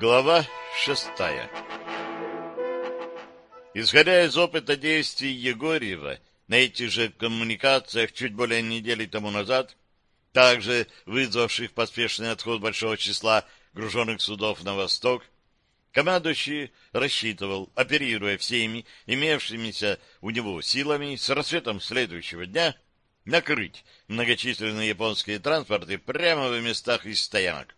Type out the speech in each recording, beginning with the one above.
Глава шестая Исходя из опыта действий Егорьева на этих же коммуникациях чуть более недели тому назад, также вызвавших поспешный отход большого числа груженных судов на восток, командующий рассчитывал, оперируя всеми имевшимися у него силами, с рассветом следующего дня накрыть многочисленные японские транспорты прямо в местах их стоянок.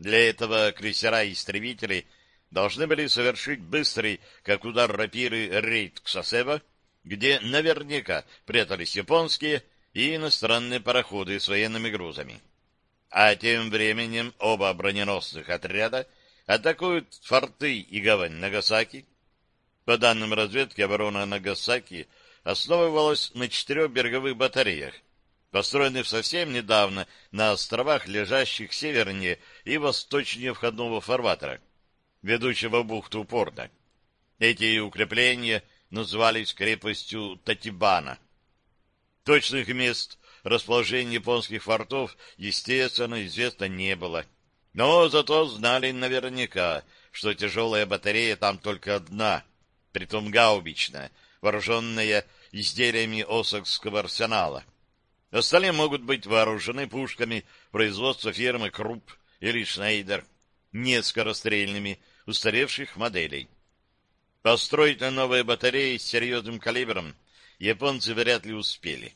Для этого крейсера и истребители должны были совершить быстрый, как удар рапиры, рейд к Сосебо, где наверняка прятались японские и иностранные пароходы с военными грузами. А тем временем оба броненосных отряда атакуют форты и гавань Нагасаки. По данным разведки, оборона Нагасаки основывалась на четырех береговых батареях, построенных совсем недавно на островах, лежащих севернее и восточнее входного фарватера, ведущего в бухту порта. Эти укрепления назывались крепостью Татибана. Точных мест расположения японских фортов, естественно, известно не было. Но зато знали наверняка, что тяжелая батарея там только одна, притом гаубичная, вооруженная изделиями Осокского арсенала. Остальные могут быть вооружены пушками производства фирмы Крупп или Шнейдер, нескорострельными, устаревших моделей. Построить новые батареи с серьезным калибром японцы вряд ли успели.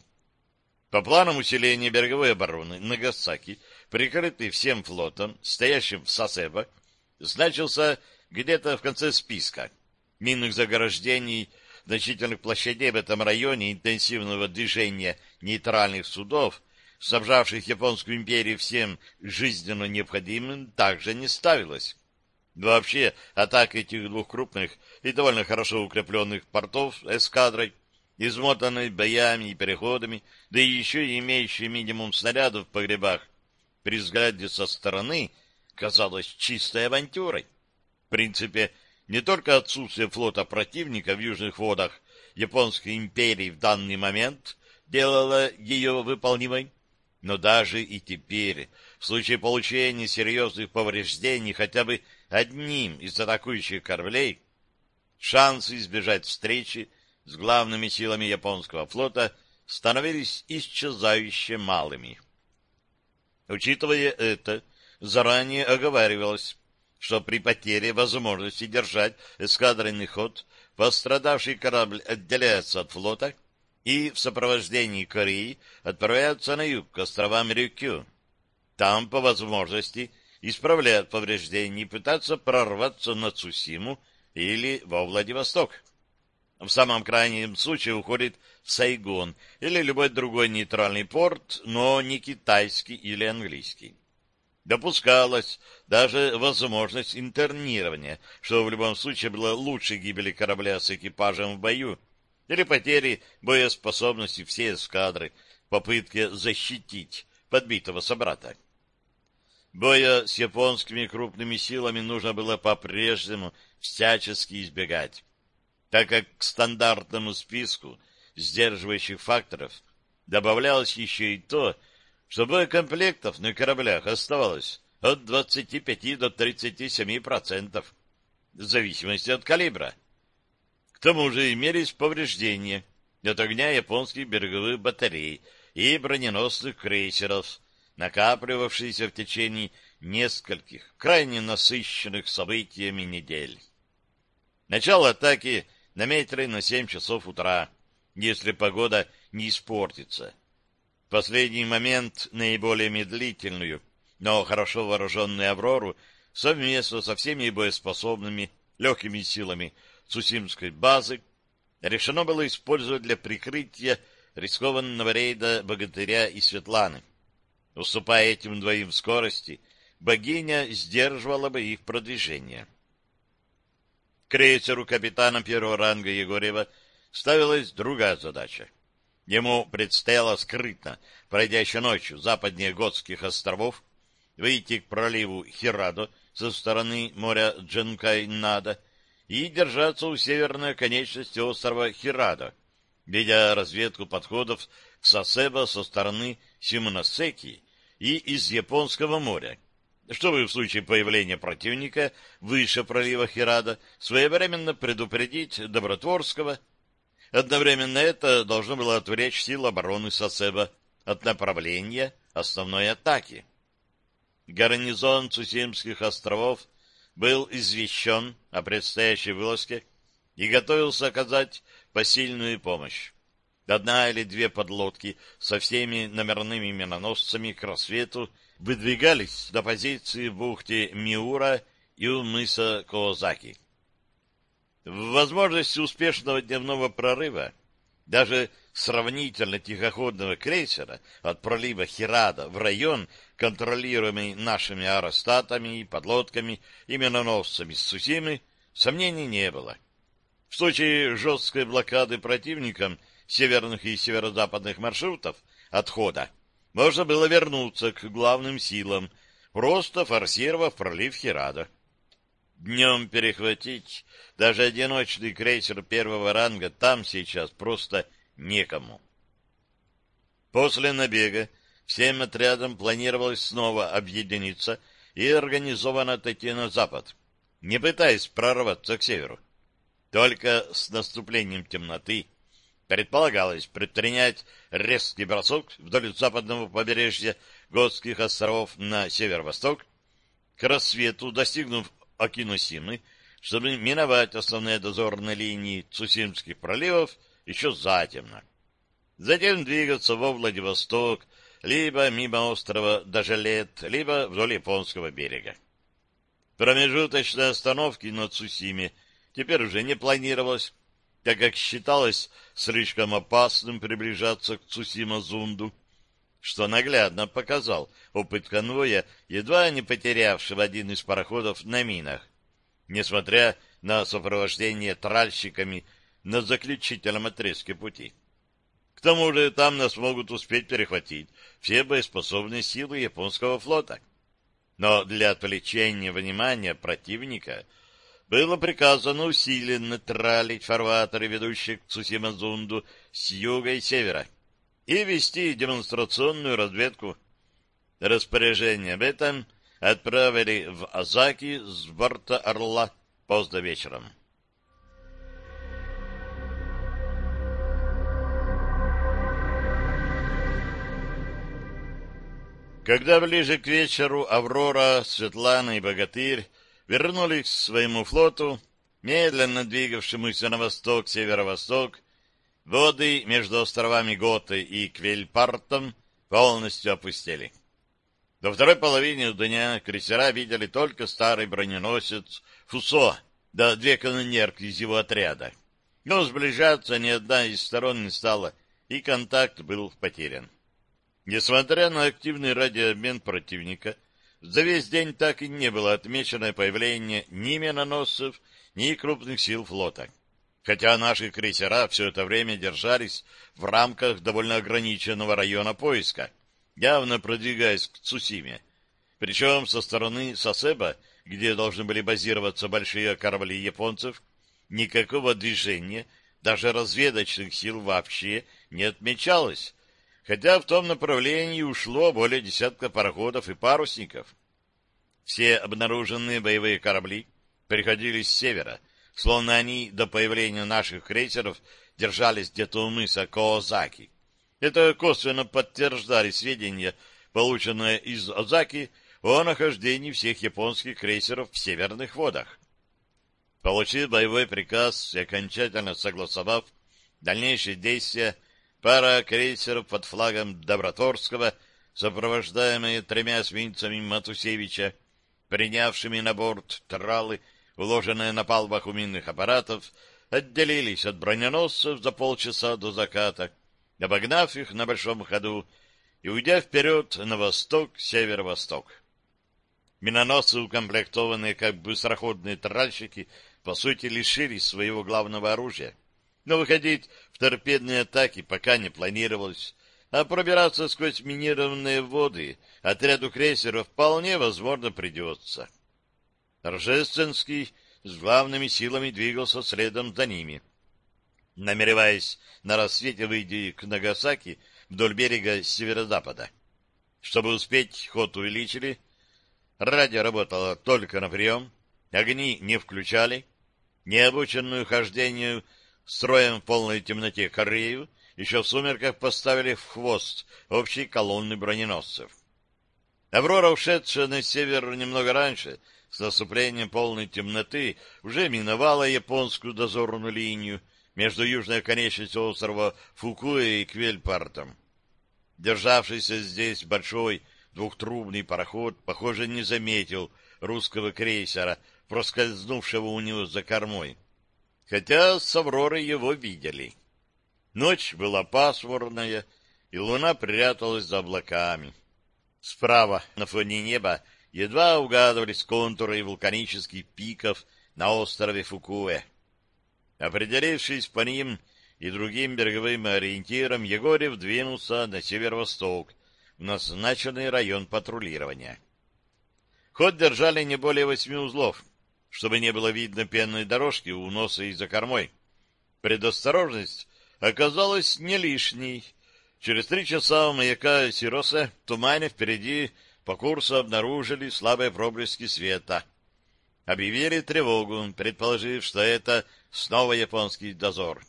По планам усиления береговой обороны Нагасаки, прикрытый всем флотом, стоящим в Сасебо, значился где-то в конце списка. Минных заграждений, значительных площадей в этом районе интенсивного движения нейтральных судов, снабжавших Японскую империю всем жизненно необходимым, также не ставилось. Вообще, атака этих двух крупных и довольно хорошо укрепленных портов эскадрой, измотанной боями и переходами, да и еще и имеющей минимум снарядов в погребах, при взгляде со стороны казалась чистой авантюрой. В принципе, не только отсутствие флота противника в южных водах Японской империи в данный момент делало ее выполнимой, но даже и теперь, в случае получения серьезных повреждений хотя бы одним из атакующих кораблей, шансы избежать встречи с главными силами японского флота становились исчезающе малыми. Учитывая это, заранее оговаривалось, что при потере возможности держать эскадренный ход пострадавший корабль отделяется от флота и в сопровождении Кореи отправляются на юг к островам Рюкю. Там, по возможности, исправляют повреждения и пытаться прорваться на Цусиму или во Владивосток. В самом крайнем случае уходит в Сайгон или любой другой нейтральный порт, но не китайский или английский. Допускалась даже возможность интернирования, что в любом случае было лучше гибели корабля с экипажем в бою или потери боеспособности всей эскадры в попытке защитить подбитого собрата. Боя с японскими крупными силами нужно было по-прежнему всячески избегать, так как к стандартному списку сдерживающих факторов добавлялось еще и то, что боекомплектов на кораблях оставалось от 25 до 37%, в зависимости от калибра. К тому же имелись повреждения от огня японских береговых батарей и броненосных крейсеров, накапливавшиеся в течение нескольких крайне насыщенных событиями недель. Начало атаки наметили на 7 часов утра, если погода не испортится. Последний момент наиболее медлительную, но хорошо вооруженную «Аврору» совместно со всеми боеспособными легкими силами Цусимской базы решено было использовать для прикрытия рискованного рейда Богатыря и Светланы. Уступая этим двоим в скорости, богиня сдерживала бы их продвижение. Крейсеру капитана первого ранга Егорева ставилась другая задача. Ему предстояло скрытно, пройдя еще ночью западнее Готских островов, выйти к проливу Хирадо со стороны моря Дженкай-Нада и держаться у северной конечности острова Хирадо, ведя разведку подходов к Сасебо со стороны Симоносеки и из Японского моря, чтобы в случае появления противника выше пролива Хирада своевременно предупредить Добротворского. Одновременно это должно было отвлечь сил обороны Сосеба от направления основной атаки. Гарнизон Цусимских островов был извещен о предстоящей вылазке и готовился оказать посильную помощь. Одна или две подлодки со всеми номерными миноносцами к рассвету выдвигались до позиции в бухте Миура и у мыса Коозаки. В возможности успешного дневного прорыва даже сравнительно тихоходного крейсера от пролива Хирада в район, контролируемый нашими аэростатами, подлодками и миноносцами Сусимы, сомнений не было. В случае жесткой блокады противником северных и северо-западных маршрутов отхода можно было вернуться к главным силам, просто форсировав пролив Хирада. Днем перехватить даже одиночный крейсер первого ранга там сейчас просто некому. После набега всем отрядам планировалось снова объединиться и организованно отойти на запад, не пытаясь прорваться к северу. Только с наступлением темноты предполагалось предпринять резкий бросок вдоль западного побережья Готских островов на северо-восток, к рассвету достигнув Окиносимы, чтобы миновать основные дозорные линии Цусимских проливов еще затемно. Затем двигаться во Владивосток, либо мимо острова Дажалет, либо вдоль японского берега. Промежуточной остановки на Цусиме теперь уже не планировалось, так как считалось слишком опасным приближаться к Цусима-Зунду, что наглядно показал опыт конвоя, едва не потерявшего один из пароходов на минах, несмотря на сопровождение тральщиками на заключительном отрезке пути. К тому же там нас могут успеть перехватить все боеспособные силы японского флота. Но для отвлечения внимания противника — было приказано усиленно тралить фарватеры, ведущие к Цусимазунду с юга и севера, и вести демонстрационную разведку. Распоряжение об этом отправили в Азаки с борта «Орла» поздно вечером. Когда ближе к вечеру Аврора, Светлана и Богатырь вернулись к своему флоту, медленно двигавшемуся на восток, северо-восток, воды между островами Готы и Квельпартом полностью опустели. До второй половины дня крейсера видели только старый броненосец Фусо, да две канонерки из его отряда. Но сближаться ни одна из сторон не стала, и контакт был потерян. Несмотря на активный радиообмен противника, за весь день так и не было отмечено появление ни миноносцев, ни крупных сил флота. Хотя наши крейсера все это время держались в рамках довольно ограниченного района поиска, явно продвигаясь к Цусиме. Причем со стороны Сосеба, где должны были базироваться большие корабли японцев, никакого движения, даже разведочных сил вообще не отмечалось, хотя в том направлении ушло более десятка пароходов и парусников. Все обнаруженные боевые корабли приходили с севера, словно они до появления наших крейсеров держались где-то у мыса Коозаки. Это косвенно подтверждали сведения, полученные из Озаки о нахождении всех японских крейсеров в северных водах. Получив боевой приказ и окончательно согласовав дальнейшие действия, Пара крейсеров под флагом Доброторского, сопровождаемые тремя эсминцами Матусевича, принявшими на борт тралы, уложенные на палубах у аппаратов, отделились от броненосцев за полчаса до заката, обогнав их на большом ходу и уйдя вперед на восток, северо-восток. Миноносцы, укомплектованные как быстроходные тральщики, по сути лишились своего главного оружия. Но выходить в торпедные атаки пока не планировалось, а пробираться сквозь минированные воды отряду крейсеров вполне возможно придется. Рожественский с главными силами двигался следом за ними. Намереваясь на рассвете выйти к Нагасаки вдоль берега северо-запада. Чтобы успеть, ход увеличили, Радио работало только на прием, огни не включали, необученную хождению строем в полной темноте Корею еще в сумерках поставили в хвост общей колонны броненосцев. Аврора, ушедшая на север немного раньше, с наступлением полной темноты, уже миновала японскую дозорную линию между южной оконечностью острова Фукуэ и Квельпартом. Державшийся здесь большой двухтрубный пароход, похоже, не заметил русского крейсера, проскользнувшего у него за кормой. Хотя с Авророй его видели. Ночь была пасмурная, и луна пряталась за облаками. Справа, на фоне неба, едва угадывались контуры вулканических пиков на острове Фукуэ. Определившись по ним и другим береговым ориентирам, Егорьев двинулся на северо-восток, в назначенный район патрулирования. Ход держали не более восьми узлов, чтобы не было видно пенной дорожки у носа и за кормой. Предосторожность оказалась не лишней. Через три часа у маяка Сироса в тумане впереди по курсу обнаружили слабые проблески света. Объявили тревогу, предположив, что это снова японский дозор.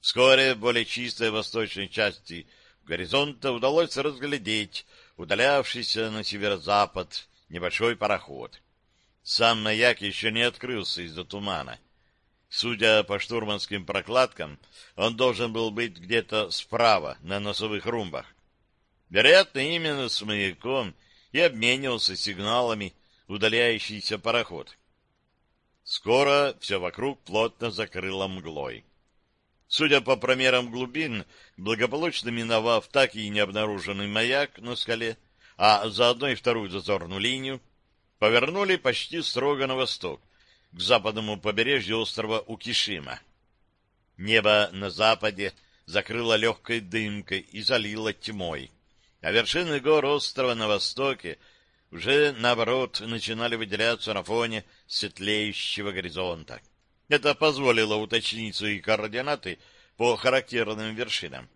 Вскоре в более чистой восточной части горизонта удалось разглядеть удалявшийся на северо-запад небольшой пароход. Сам маяк еще не открылся из-за тумана. Судя по штурманским прокладкам, он должен был быть где-то справа, на носовых румбах. Вероятно, именно с маяком и обменивался сигналами удаляющийся пароход. Скоро все вокруг плотно закрыло мглой. Судя по промерам глубин, благополучно миновав так и не обнаруженный маяк на скале, а заодно и вторую зазорную линию, повернули почти строго на восток, к западному побережью острова Укишима. Небо на западе закрыло легкой дымкой и залило тьмой, а вершины гор острова на востоке уже, наоборот, начинали выделяться на фоне светлеющего горизонта. Это позволило уточнить свои координаты по характерным вершинам.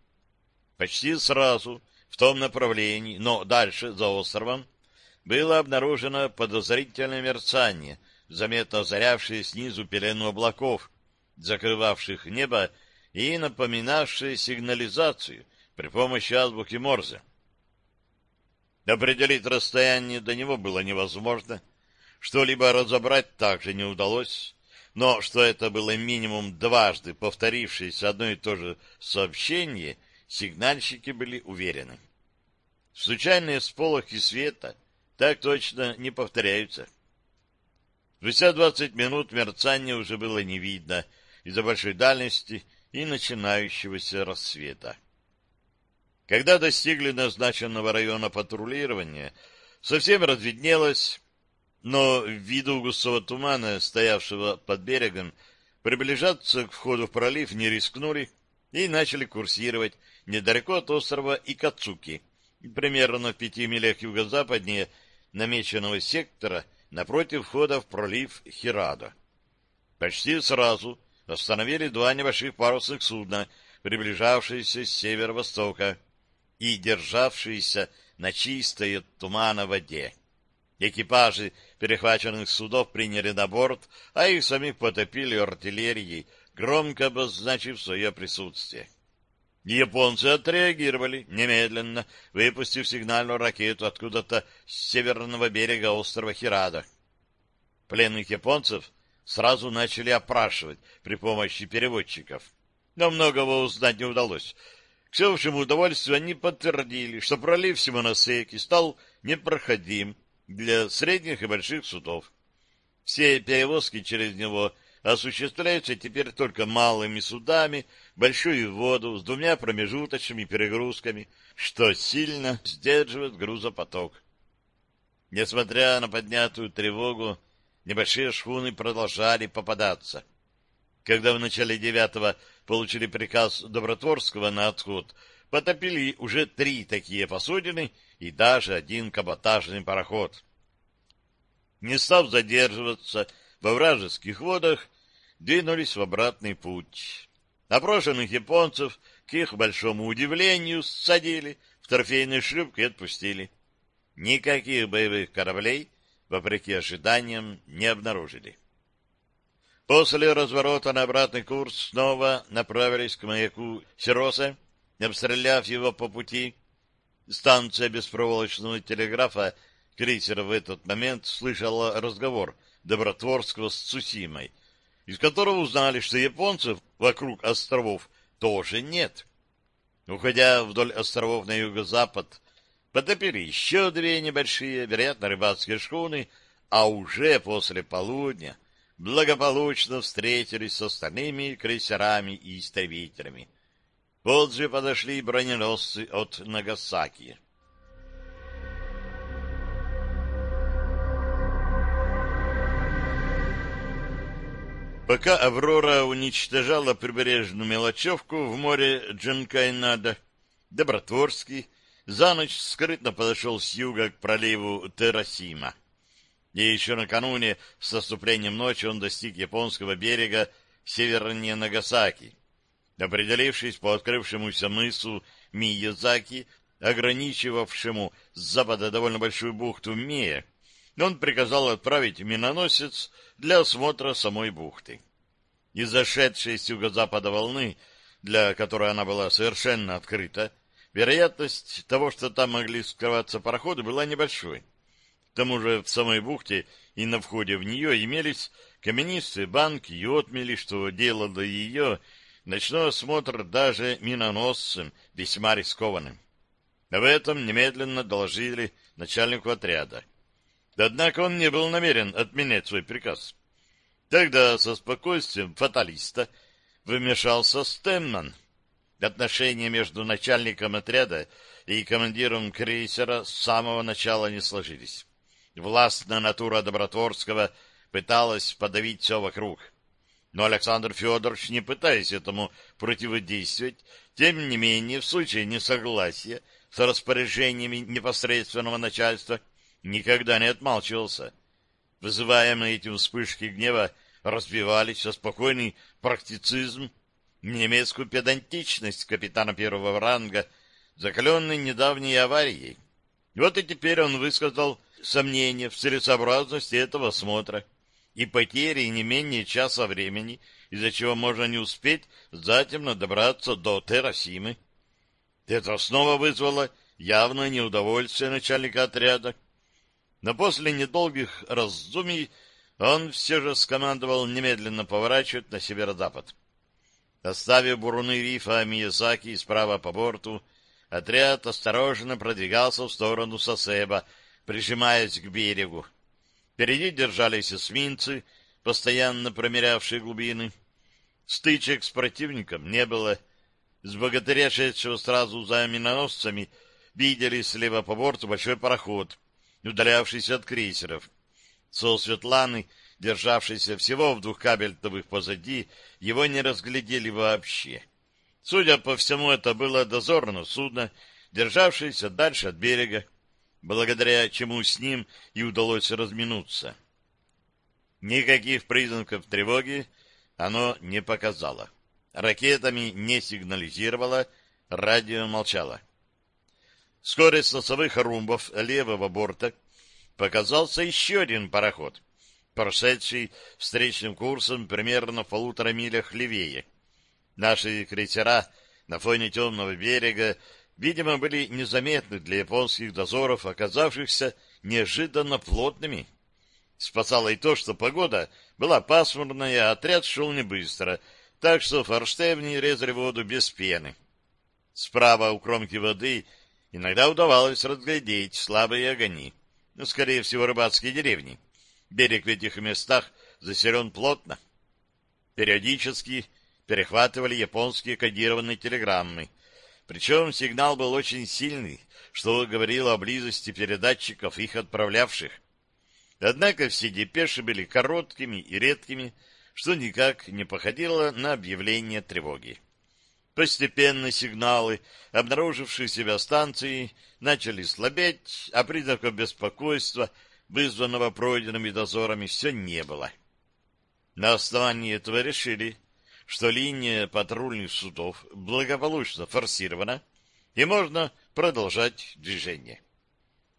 Почти сразу в том направлении, но дальше, за островом, было обнаружено подозрительное мерцание — заметно озарявшие снизу пелену облаков, закрывавших небо и напоминавшие сигнализацию при помощи азбуки Морзе. Определить расстояние до него было невозможно, что-либо разобрать также не удалось, но что это было минимум дважды повторившееся одно и то же сообщение, сигнальщики были уверены. Случайные сполохи света так точно не повторяются. Спустя двадцать минут мерцания уже было не видно из-за большой дальности и начинающегося рассвета. Когда достигли назначенного района патрулирования, совсем разведнелось, но ввиду густого тумана, стоявшего под берегом, приближаться к входу в пролив не рискнули и начали курсировать недалеко от острова Икацуки, примерно в пяти милях юго-западнее намеченного сектора — напротив входа в пролив Хирадо. Почти сразу остановили два небольших парусных судна, приближавшиеся с северо-востока и державшиеся на чистой от тумана воде. Экипажи перехваченных судов приняли на борт, а их самих потопили артиллерией, громко обозначив свое присутствие. Японцы отреагировали немедленно, выпустив сигнальную ракету откуда-то с северного берега острова Хирада. Пленных японцев сразу начали опрашивать при помощи переводчиков. Но многого узнать не удалось. К всеобщему удовольствию они подтвердили, что пролив Симоносеки стал непроходим для средних и больших судов. Все перевозки через него осуществляются теперь только малыми судами, большую воду с двумя промежуточными перегрузками, что сильно сдерживает грузопоток. Несмотря на поднятую тревогу, небольшие шхуны продолжали попадаться. Когда в начале девятого получили приказ Добротворского на отход, потопили уже три такие посудины и даже один каботажный пароход. Не став задерживаться во вражеских водах, двинулись в обратный путь. Опрошенных японцев, к их большому удивлению, садили в торфейные шлюпки и отпустили. Никаких боевых кораблей вопреки ожиданиям, не обнаружили. После разворота на обратный курс снова направились к маяку Сероса, обстреляв его по пути. Станция беспроволочного телеграфа крейсера в этот момент слышала разговор Добротворского с Цусимой, из которого узнали, что японцев вокруг островов тоже нет. Уходя вдоль островов на юго-запад, потопили еще две небольшие, вероятно, рыбацкие шхуны, а уже после полудня благополучно встретились с остальными крейсерами и истребителями. Вот же подошли броненосцы от Нагасаки. Пока «Аврора» уничтожала прибрежную мелочевку в море Джанкайнада, Добротворский за ночь скрытно подошел с юга к проливу Терасима. И еще накануне, с наступлением ночи, он достиг японского берега севернее Нагасаки. Определившись по открывшемуся мысу Миязаки, ограничивавшему с запада довольно большую бухту Мия, он приказал отправить миноносец для осмотра самой бухты. Из-за шедшей с юго-запада волны, для которой она была совершенно открыта, вероятность того, что там могли скрываться пароходы, была небольшой. К тому же в самой бухте и на входе в нее имелись каменистые банки и отмели, что делало ее ночной осмотр даже миноносцем весьма рискованным. Об этом немедленно доложили начальнику отряда. Однако он не был намерен отменять свой приказ. Тогда со спокойствием фаталиста вмешался Стэмман. Отношения между начальником отряда и командиром крейсера с самого начала не сложились. Властная натура Добротворского пыталась подавить все вокруг. Но Александр Федорович, не пытаясь этому противодействовать, тем не менее, в случае несогласия с распоряжениями непосредственного начальства, никогда не отмалчивался. Вызываемые этим вспышки гнева разбивались со спокойный практицизм, немецкую педантичность капитана первого ранга, закаленный недавней аварией. Вот и теперь он высказал сомнение в целесообразности этого осмотра и потери не менее часа времени, из-за чего можно не успеть затемно добраться до Террасимы. Это снова вызвало явное неудовольствие начальника отряда, но после недолгих раздумий он все же скомандовал немедленно поворачивать на северо-запад. Оставив буруны рифа Миязаки справа по борту, отряд осторожно продвигался в сторону Сосеба, прижимаясь к берегу. Впереди держались эсминцы, постоянно промерявшие глубины. Стычек с противником не было. С богатыря, шедшего сразу за миноносцами, видели слева по борту большой пароход, удалявшийся от крейсеров. Со Светланы, державшейся всего в двух кабельтовых позади, его не разглядели вообще. Судя по всему, это было дозорное судно, державшееся дальше от берега, благодаря чему с ним и удалось разминуться. Никаких признаков тревоги оно не показало. Ракетами не сигнализировало, радио молчало. Вскоре с носовых румбов левого борта показался еще один пароход, прошедший встречным курсом примерно в полутора милях левее. Наши крейсера на фоне темного берега, видимо, были незаметны для японских дозоров, оказавшихся неожиданно плотными. Спасало и то, что погода была пасмурная, а отряд шел не быстро, так что форштевни резали воду без пены. Справа у кромки воды — Иногда удавалось разглядеть слабые огни. Ну, скорее всего, рыбацкие деревни. Берег в этих местах заселен плотно. Периодически перехватывали японские кодированные телеграммы. Причем сигнал был очень сильный, что говорило о близости передатчиков, их отправлявших. Однако все депеши были короткими и редкими, что никак не походило на объявление тревоги. Постепенно сигналы, обнаружившие себя станции, начали слабеть, а признаков беспокойства, вызванного пройденными дозорами, все не было. На основании этого решили, что линия патрульных судов благополучно форсирована, и можно продолжать движение.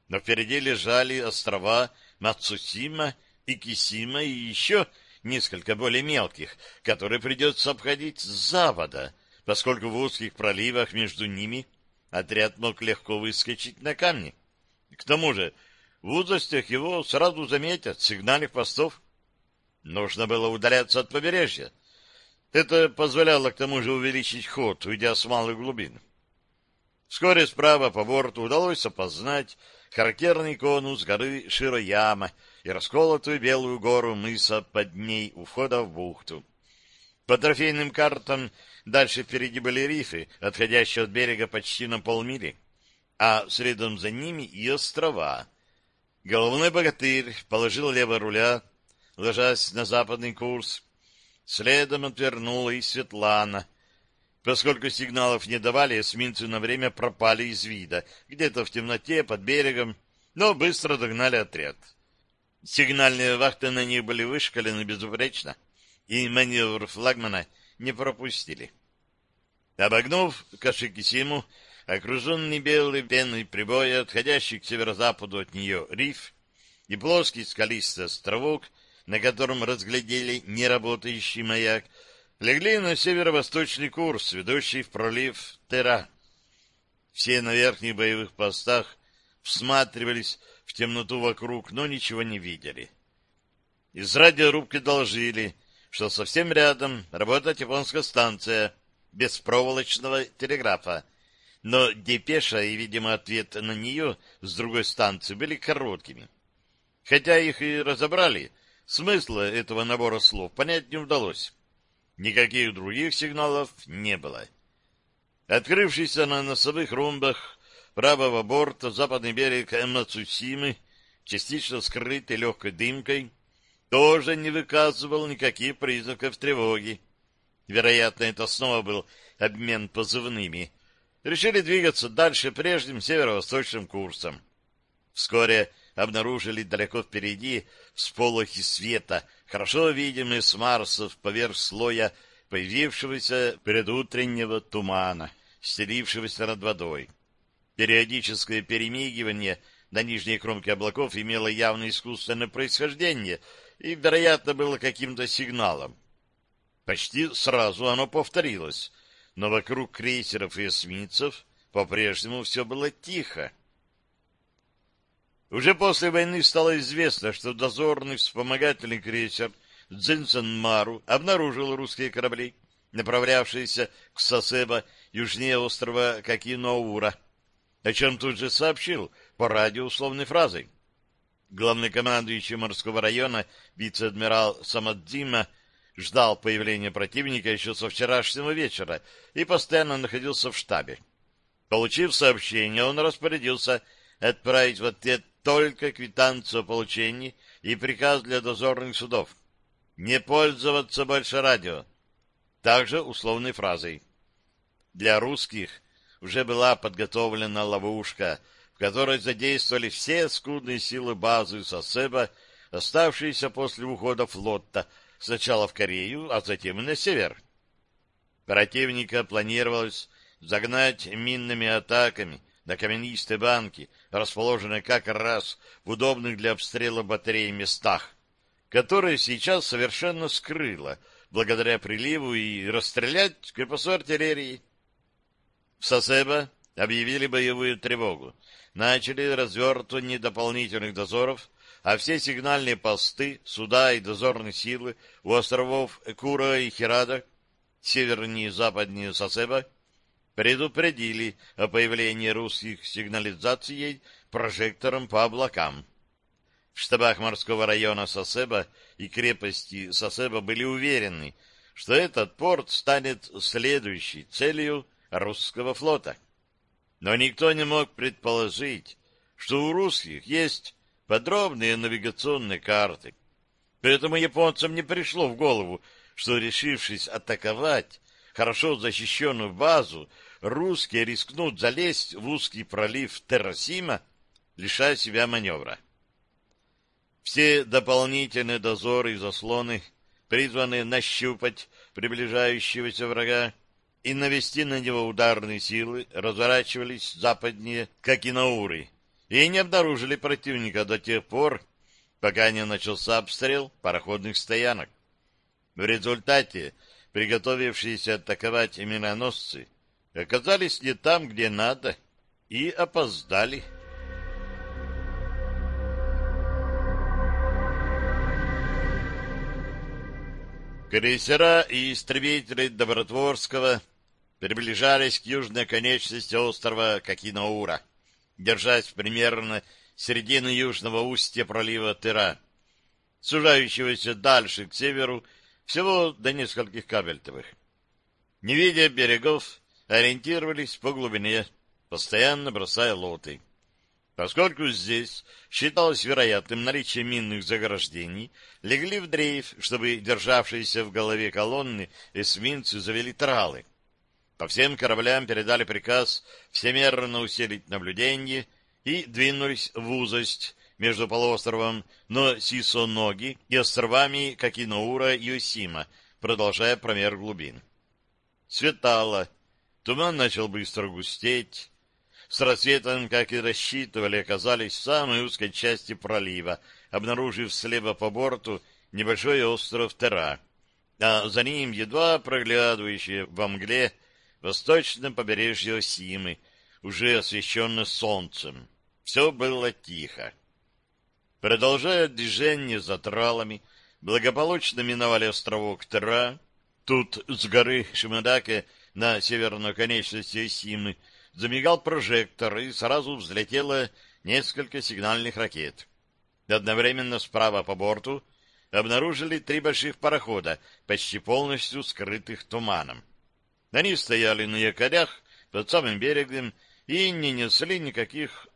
Но впереди лежали острова Мацусима, Икисима и еще несколько более мелких, которые придется обходить с запада, поскольку в узких проливах между ними отряд мог легко выскочить на камни. К тому же в узостях его сразу заметят сигнальных постов. Нужно было удаляться от побережья. Это позволяло к тому же увеличить ход, уйдя с малых глубин. Вскоре справа по борту удалось опознать характерный конус горы Широяма и расколотую белую гору мыса под ней у входа в бухту. По трофейным картам дальше впереди были рифы, отходящие от берега почти на полмили, а следом за ними и острова. Головной богатырь положил лево руля, ложась на западный курс. Следом отвернула и Светлана. Поскольку сигналов не давали, эсминцы на время пропали из вида, где-то в темноте, под берегом, но быстро догнали отряд. Сигнальные вахты на них были вышкалены безупречно, и маневр флагмана не пропустили. Обогнув Кашикисиму, окруженный белой пеной прибоя, отходящий к северо-западу от нее риф и плоский скалистый островок, на котором разглядели неработающий маяк, легли на северо-восточный курс, ведущий в пролив Тера. Все на верхних боевых постах всматривались в темноту вокруг, но ничего не видели. Из радиорубки доложили, что совсем рядом работает японская станция беспроволочного телеграфа, но депеша и, видимо, ответ на нее с другой станции были короткими. Хотя их и разобрали, смысла этого набора слов понять не удалось. Никаких других сигналов не было. Открывшийся на носовых румбах правого борта западный берег Эмацусимы, частично скрытый легкой дымкой, тоже не выказывал никаких признаков тревоги. Вероятно, это снова был обмен позывными. Решили двигаться дальше прежним северо-восточным курсом. Вскоре обнаружили далеко впереди всполохи света, хорошо видимые с Марсов поверх слоя появившегося предутреннего тумана, стелившегося над водой. Периодическое перемигивание на нижней кромке облаков имело явно искусственное происхождение и, вероятно, было каким-то сигналом. Почти сразу оно повторилось, но вокруг крейсеров и эсминцев по-прежнему все было тихо. Уже после войны стало известно, что дозорный вспомогательный крейсер Дзинсенмару обнаружил русские корабли, направлявшиеся к Сосебо южнее острова Какинаура о чем тут же сообщил по радио условной фразой. Главнокомандующий морского района вице-адмирал Самадзима ждал появления противника еще со вчерашнего вечера и постоянно находился в штабе. Получив сообщение, он распорядился отправить в ответ только квитанцию о получении и приказ для дозорных судов. Не пользоваться больше радио. Также условной фразой. Для русских уже была подготовлена ловушка, в которой задействовали все скудные силы базы Сосеба, оставшиеся после ухода флота сначала в Корею, а затем и на север. Противника планировалось загнать минными атаками на каменистые банки, расположенные как раз в удобных для обстрела батареи местах, которые сейчас совершенно скрыло благодаря приливу и расстрелять крепостной артиллерии. В Сосебо объявили боевую тревогу. Начали развертывание дополнительных дозоров, а все сигнальные посты, суда и дозорные силы у островов Кура и Хирада, севернее и западнее Сосеба, предупредили о появлении русских сигнализацией прожектором по облакам. В штабах морского района Сосеба и крепости Сосеба были уверены, что этот порт станет следующей целью русского флота. Но никто не мог предположить, что у русских есть подробные навигационные карты. Поэтому японцам не пришло в голову, что, решившись атаковать хорошо защищенную базу, русские рискнут залезть в узкий пролив Террасима, лишая себя маневра. Все дополнительные дозоры и заслоны, призванные нащупать приближающегося врага, и навести на него ударные силы разворачивались западнее, как и Науры, и не обнаружили противника до тех пор, пока не начался обстрел пароходных стоянок. В результате приготовившиеся атаковать миноносцы оказались не там, где надо, и опоздали. Крейсера и истребители Добротворского приближались к южной конечности острова Кокинаура, держась примерно середины южного устья пролива Тыра, сужающегося дальше к северу всего до нескольких кабельтовых. Не видя берегов, ориентировались по глубине, постоянно бросая лоты. Поскольку здесь считалось вероятным наличие минных заграждений, легли в дрейф, чтобы державшиеся в голове колонны эсминцы завели тралы. По всем кораблям передали приказ всемерно усилить наблюдение и двинулись в узость между полуостровом Носисоноги и островами Какинаура и Осима, продолжая промер глубин. Светало, туман начал быстро густеть, с рассветом, как и рассчитывали, оказались в самой узкой части пролива, обнаружив слева по борту небольшой остров Тера, а за ним едва проглядывающее во мгле восточное побережье Осимы, уже освещенное солнцем. Все было тихо. Продолжая движение за тралами, благополучно миновали островок Тера. Тут с горы Шимадаке на северной конечности Осимы замигал прожектор, и сразу взлетело несколько сигнальных ракет. Одновременно справа по борту обнаружили три больших парохода, почти полностью скрытых туманом. Они стояли на якорях под самым берегом и не несли никаких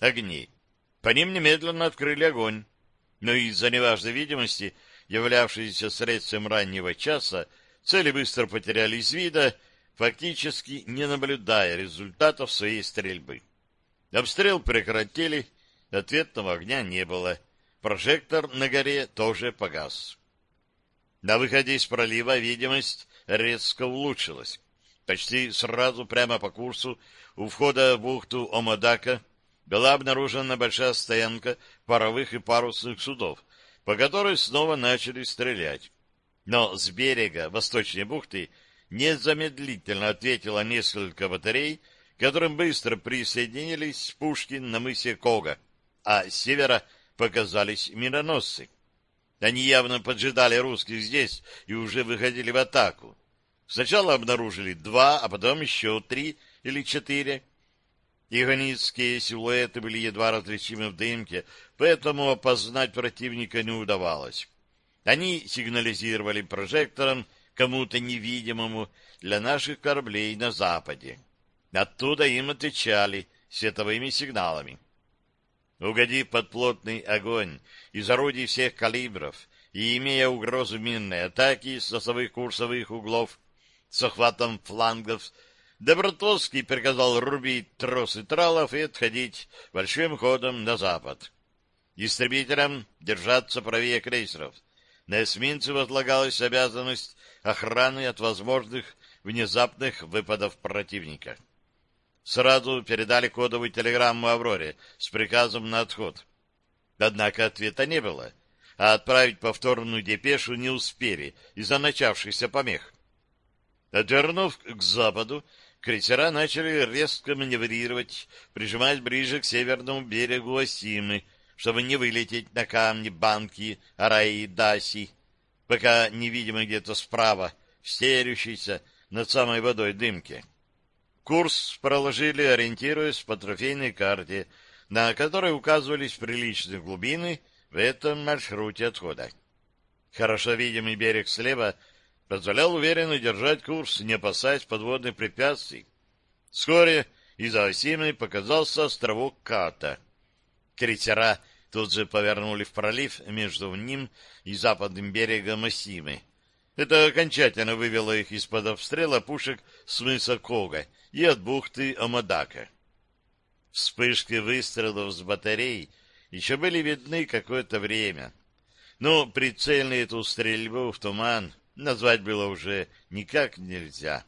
огней. По ним немедленно открыли огонь, но из-за неважной видимости, являвшейся средством раннего часа, цели быстро потеряли из вида, фактически не наблюдая результатов своей стрельбы. Обстрел прекратили, ответного огня не было. Прожектор на горе тоже погас. На выходе из пролива видимость резко улучшилась. Почти сразу прямо по курсу у входа в бухту Омадака была обнаружена большая стоянка паровых и парусных судов, по которой снова начали стрелять. Но с берега восточной бухты незамедлительно ответило несколько батарей, которым быстро присоединились пушки на мысе Кога, а с севера показались миноносцы. Они явно поджидали русских здесь и уже выходили в атаку. Сначала обнаружили два, а потом еще три или четыре. Игонистские силуэты были едва различимы в дымке, поэтому опознать противника не удавалось. Они сигнализировали прожектором кому-то невидимому для наших кораблей на западе. Оттуда им отвечали световыми сигналами. Угодив под плотный огонь из орудий всех калибров и имея угрозу минной атаки с носовых курсовых углов с охватом флангов, Добротовский приказал рубить тросы тралов и отходить большим ходом на запад. Истребителям держаться правее крейсеров. На эсминце возлагалась обязанность охраны от возможных внезапных выпадов противника. Сразу передали кодовую телеграмму «Авроре» с приказом на отход. Однако ответа не было, а отправить повторную депешу не успели из-за начавшихся помех. Отвернув к западу, крейсера начали резко маневрировать, прижимать ближе к северному берегу Осимы, чтобы не вылететь на камни банки Араи Даси, пока невидимо где-то справа, стерющейся над самой водой дымки. Курс проложили, ориентируясь по трофейной карте, на которой указывались приличные глубины в этом маршруте отхода. Хорошо видимый берег слева позволял уверенно держать курс, не опасаясь подводных препятствий. Вскоре из-за осины показался островок Ката. Крейсера тут же повернули в пролив между ним и западным берегом Осимы. Это окончательно вывело их из-под обстрела пушек с мыса Кога и от бухты Амадака. Вспышки выстрелов с батарей еще были видны какое-то время, но прицельно эту стрельбу в туман назвать было уже никак нельзя.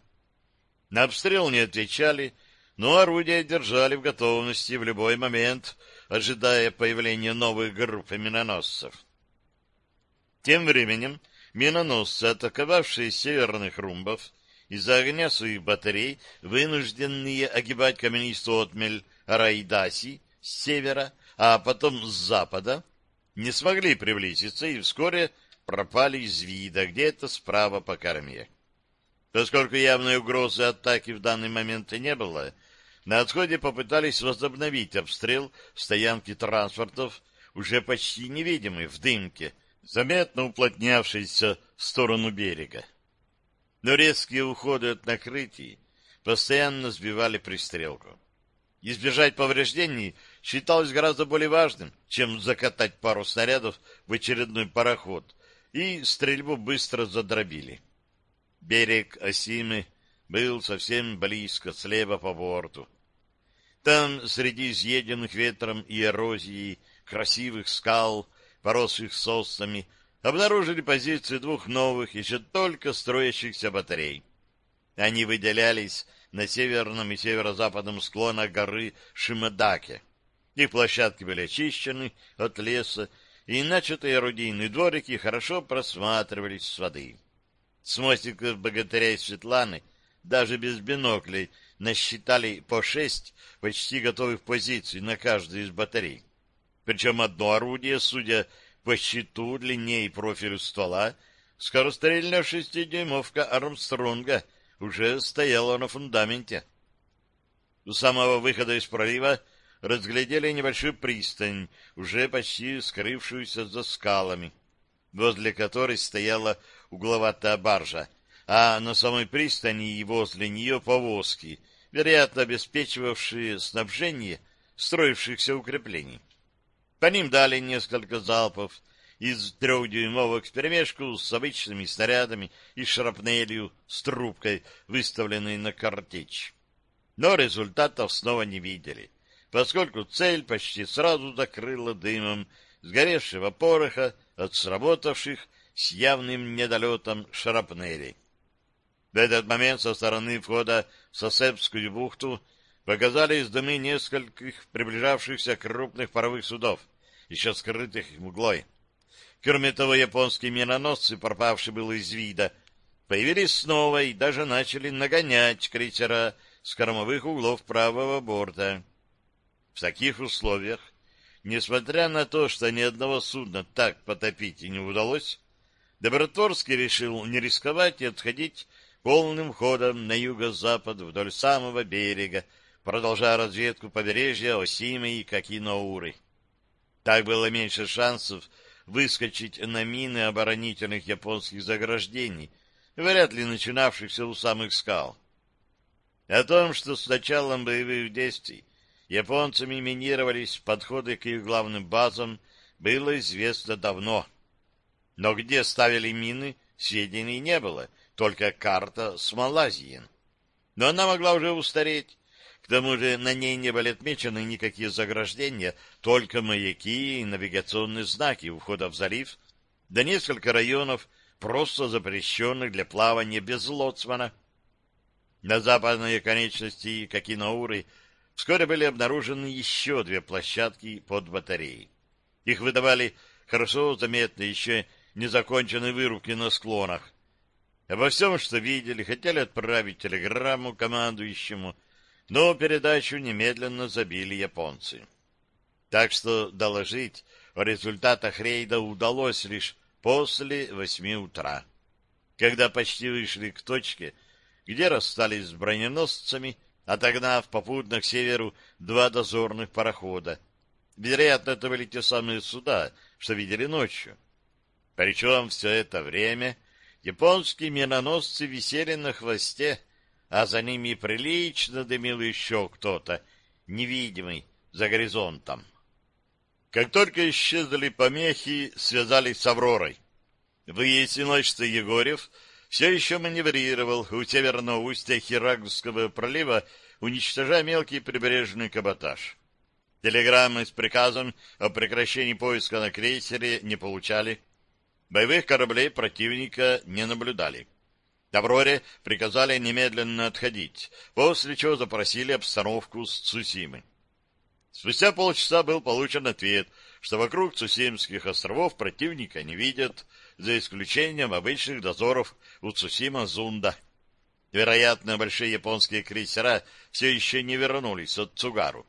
На обстрел не отвечали, но орудия держали в готовности в любой момент ожидая появления новых групп миноносцев. Тем временем миноносцы, атаковавшие северных румбов, из-за огня своих батарей, вынужденные огибать каменистую отмель Райдаси с севера, а потом с запада, не смогли приблизиться и вскоре пропали из вида где-то справа по корме. Поскольку явной угрозы атаки в данный момент не было, на отходе попытались возобновить обстрел стоянки транспортов, уже почти невидимой в дымке, заметно уплотнявшейся в сторону берега. Но резкие уходы от накрытий постоянно сбивали пристрелку. Избежать повреждений считалось гораздо более важным, чем закатать пару снарядов в очередной пароход, и стрельбу быстро задробили. Берег Осимы был совсем близко, слева по борту. Там, среди изъеденных ветром и эрозией красивых скал, поросших соснами, обнаружили позиции двух новых, еще только строящихся батарей. Они выделялись на северном и северо-западном склонах горы Шимадаке. Их площадки были очищены от леса, и начатые орудийные дворики хорошо просматривались с воды. С мостиков богатыря Светланы даже без биноклей насчитали по шесть почти готовых позиций на каждой из батарей. Причем одно орудие, судя по щиту, длине и профилю ствола, скорострельная шестидюймовка Армстронга уже стояла на фундаменте. У самого выхода из пролива разглядели небольшую пристань, уже почти скрывшуюся за скалами, возле которой стояла угловатая баржа, а на самой пристани и возле нее повозки, вероятно, обеспечивавшие снабжение строившихся укреплений. По ним дали несколько залпов из трехдюймовок вперемешку с обычными снарядами и шрапнелью с трубкой, выставленной на картечь. Но результатов снова не видели, поскольку цель почти сразу закрыла дымом сгоревшего пороха от сработавших с явным недолетом шрапнелей. В этот момент со стороны входа в Сосепскую бухту показались дымы нескольких приближавшихся крупных паровых судов, еще скрытых мглой. Кроме того, японские миноносцы, пропавшие было из вида, появились снова и даже начали нагонять крейсера с кормовых углов правого борта. В таких условиях, несмотря на то, что ни одного судна так потопить и не удалось, Добротворский решил не рисковать и отходить полным ходом на юго-запад вдоль самого берега, продолжая разведку побережья Осимы и Кокиноуры. Так было меньше шансов выскочить на мины оборонительных японских заграждений, вряд ли начинавшихся у самых скал. О том, что с началом боевых действий японцами минировались подходы к их главным базам, было известно давно. Но где ставили мины, сведений не было, только карта с Малайзией. Но она могла уже устареть, к тому же на ней не были отмечены никакие заграждения, только маяки и навигационные знаки у входа в залив, да несколько районов, просто запрещенных для плавания без лоцмана. На западной оконечности Кокинауры вскоре были обнаружены еще две площадки под батареей. Их выдавали хорошо заметны еще незаконченные вырубки на склонах. Обо всем, что видели, хотели отправить телеграмму командующему — но передачу немедленно забили японцы. Так что доложить о результатах рейда удалось лишь после восьми утра, когда почти вышли к точке, где расстались с броненосцами, отогнав попутно к северу два дозорных парохода. Вероятно, это были те самые суда, что видели ночью. Причем все это время японские миноносцы висели на хвосте, а за ними прилично дымил еще кто-то, невидимый, за горизонтом. Как только исчезли помехи, связались с «Авророй». Выяснилось, что Егорьев все еще маневрировал у северного устья Хирагского пролива, уничтожая мелкий прибрежный каботаж. Телеграммы с приказом о прекращении поиска на крейсере не получали. Боевых кораблей противника не наблюдали. Авроре приказали немедленно отходить, после чего запросили обстановку с Цусимы. Спустя полчаса был получен ответ, что вокруг Цусимских островов противника не видят, за исключением обычных дозоров у Цусима-Зунда. Вероятно, большие японские крейсера все еще не вернулись от Цугару.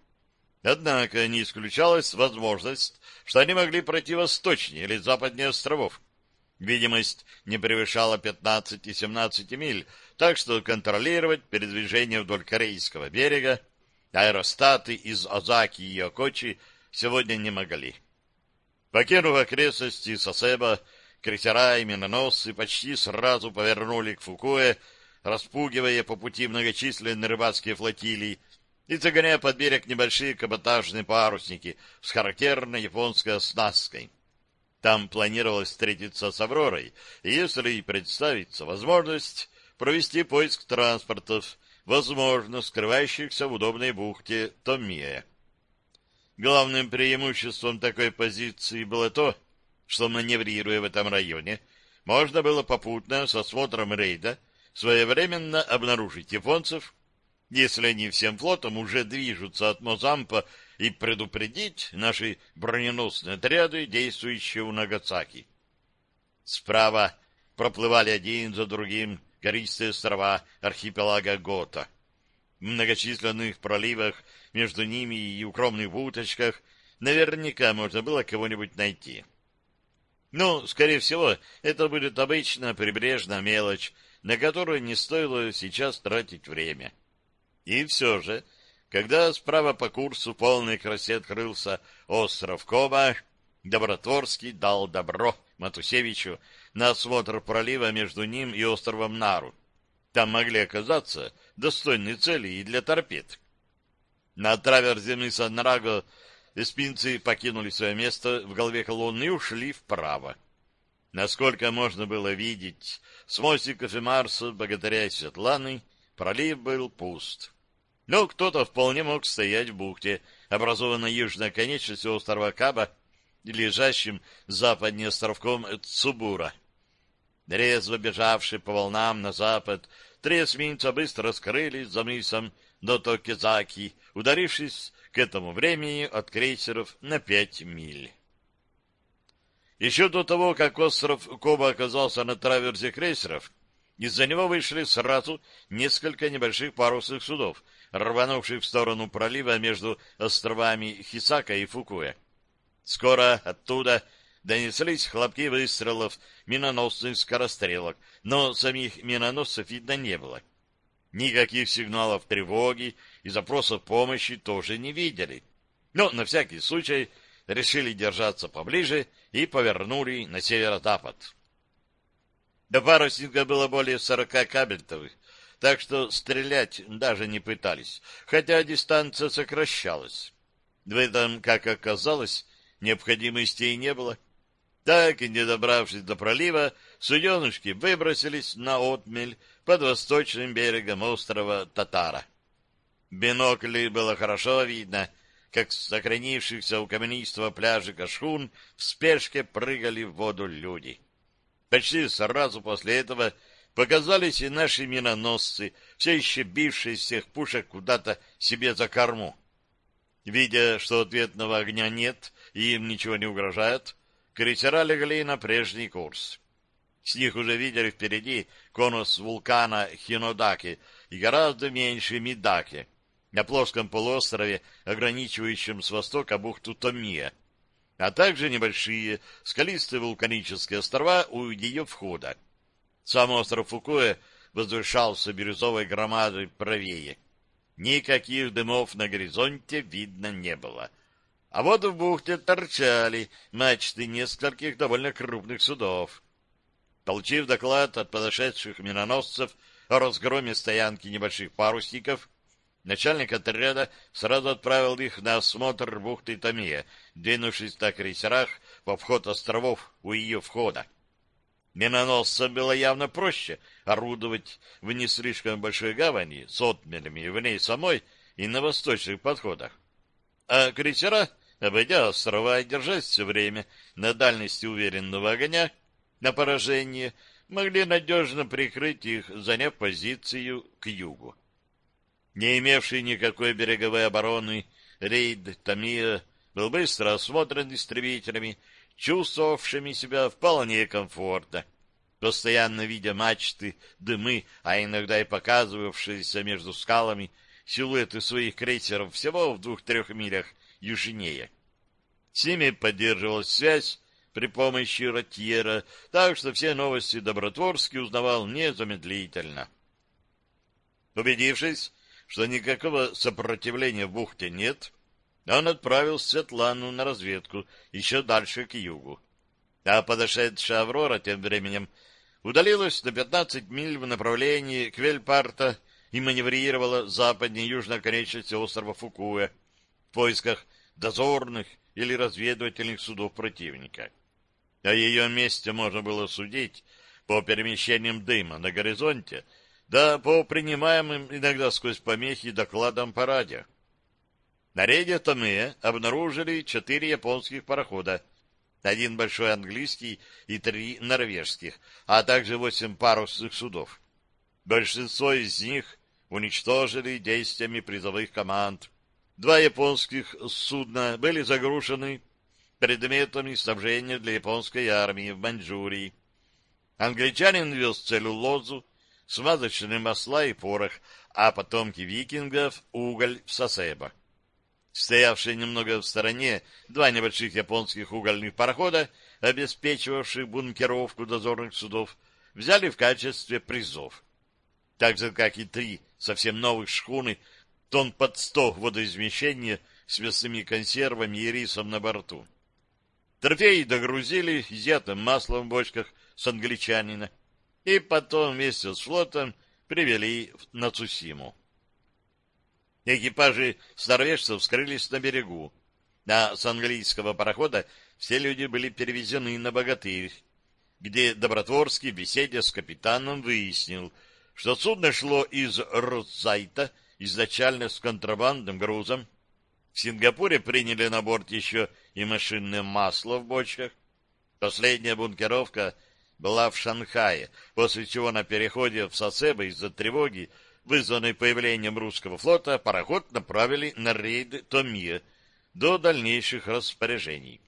Однако не исключалась возможность, что они могли пройти восточнее или западнее островов. Видимость не превышала 15-17 миль, так что контролировать передвижение вдоль корейского берега аэростаты из Озаки и Окочи сегодня не могли. Покинув окрестности Сосеба, крейсера и миноносцы почти сразу повернули к Фукуэ, распугивая по пути многочисленные рыбацкие флотилии и загоняя под берег небольшие каботажные парусники с характерной японской оснасткой. Там планировалось встретиться с «Авророй», и если представится возможность провести поиск транспортов, возможно, скрывающихся в удобной бухте Томия. Главным преимуществом такой позиции было то, маневрируя в этом районе, можно было попутно с осмотром рейда своевременно обнаружить японцев, если они всем флотом уже движутся от Мозампа, и предупредить наши броненосные отряды, действующие у Нагасаки. Справа проплывали один за другим гористые острова архипелага Гота. В многочисленных проливах между ними и укромных буточках наверняка можно было кого-нибудь найти. Ну, скорее всего, это будет обычная прибрежная мелочь, на которую не стоило сейчас тратить время. И все же, когда справа по курсу полной красе открылся остров Коба, Добротворский дал добро Матусевичу на осмотр пролива между ним и островом Нару. Там могли оказаться достойные цели и для торпед. На траверзе мыса Нараго эспинцы покинули свое место в голове колонны и ушли вправо. Насколько можно было видеть, с мостиков и Марса, богатыря и Светланы, пролив был пуст. Но кто-то вполне мог стоять в бухте, образованной южной конечностью острова Каба, лежащим западнее островком Цубура. Резво бежавшие по волнам на запад, три эсминца быстро скрылись за мысом Нотокизаки, ударившись к этому времени от крейсеров на пять миль. Еще до того, как остров Коба оказался на траверзе крейсеров, из-за него вышли сразу несколько небольших парусных судов, рванувших в сторону пролива между островами Хисака и Фукуэ. Скоро оттуда донеслись хлопки выстрелов миноносных скорострелок, но самих миноносцев видно не было. Никаких сигналов тревоги и запросов помощи тоже не видели. Но на всякий случай решили держаться поближе и повернули на северо-запад. До парусника было более сорока кабельтовых, так что стрелять даже не пытались, хотя дистанция сокращалась. В этом, как оказалось, необходимости и не было. Так и не добравшись до пролива, суденышки выбросились на отмель под восточным берегом острова Татара. Бинокли было хорошо видно, как с сохранившихся у каменистого пляжика шхун в спешке прыгали в воду люди. Почти сразу после этого показались и наши миноносцы, все еще бившие из всех пушек куда-то себе за корму. Видя, что ответного огня нет и им ничего не угрожает, крейсера легли на прежний курс. С них уже видели впереди конус вулкана Хинодаки и гораздо меньше Мидаки, на плоском полуострове, ограничивающем с востока бухту Томия, а также небольшие скалистые вулканические острова у ее входа. Сам остров Фукуэ возвышался бирюзовой громадой правее. Никаких дымов на горизонте видно не было. А вот в бухте торчали мачты нескольких довольно крупных судов. Получив доклад от подошедших миноносцев о разгроме стоянки небольших парусников, начальник отряда сразу отправил их на осмотр бухты Томия, двинувшись на крейсерах во вход островов у ее входа. Миноносцам было явно проще орудовать в не слишком большой гавани с отмелями в ней самой и на восточных подходах. А крейсера, обойдя острова и держась все время на дальности уверенного огня, на поражение, могли надежно прикрыть их, заняв позицию к югу. Не имевший никакой береговой обороны, рейд Томия был быстро осмотрен истребителями, чувствовавшими себя вполне комфортно, постоянно видя мачты, дымы, а иногда и показывавшиеся между скалами силуэты своих крейсеров всего в двух-трех милях южнее. С ними поддерживалась связь при помощи ротьера, так что все новости Добротворский узнавал незамедлительно. Убедившись, что никакого сопротивления в бухте нет, он отправил Светлану на разведку еще дальше к югу. А подошедшая Аврора тем временем удалилась на 15 миль в направлении Квельпарта и маневрировала западнее южной оконечности острова Фукуэ в поисках дозорных или разведывательных судов противника. О ее месте можно было судить по перемещениям дыма на горизонте, да по принимаемым иногда сквозь помехи докладам по радио. На рейде Томея обнаружили четыре японских парохода, один большой английский и три норвежских, а также восемь парусных судов. Большинство из них уничтожили действиями призовых команд. Два японских судна были загружены предметами снабжения для японской армии в Маньчжурии. Англичанин вез целлюлозу, смазочные масла и порох, а потомки викингов — уголь в Сосебо. Стоявшие немного в стороне два небольших японских угольных парохода, обеспечивавших бункеровку дозорных судов, взяли в качестве призов. Так же, как и три совсем новых шхуны, тон под сто водоизмещения с мясными консервами и рисом на борту. Трофеи догрузили изъятым маслом в бочках с англичанина, и потом вместе с флотом привели на Цусиму. Экипажи с норвежцев скрылись на берегу, а с английского парохода все люди были перевезены на Богатырь, где Добротворский в беседе с капитаном выяснил, что судно шло из Ротзайта изначально с контрабандным грузом. В Сингапуре приняли на борт еще и машинное масло в бочках. Последняя бункеровка — была в Шанхае, после чего на переходе в Сосебо из-за тревоги, вызванной появлением русского флота, пароход направили на рейд Томия до дальнейших распоряжений.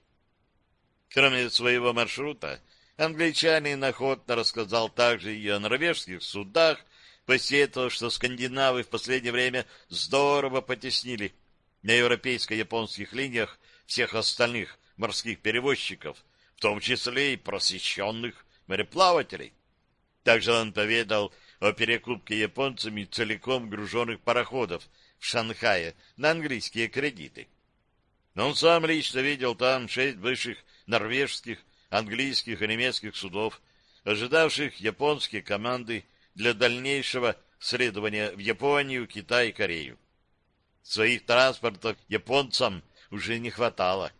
Кроме своего маршрута, англичанин охотно рассказал также и о норвежских судах, посетовав, что скандинавы в последнее время здорово потеснили на европейско-японских линиях всех остальных морских перевозчиков, в том числе и просвещенных мореплавателей. Также он поведал о перекупке японцами целиком груженных пароходов в Шанхае на английские кредиты. Но он сам лично видел там шесть бывших норвежских, английских и немецких судов, ожидавших японские команды для дальнейшего следования в Японию, Китай и Корею. Своих транспортов японцам уже не хватало.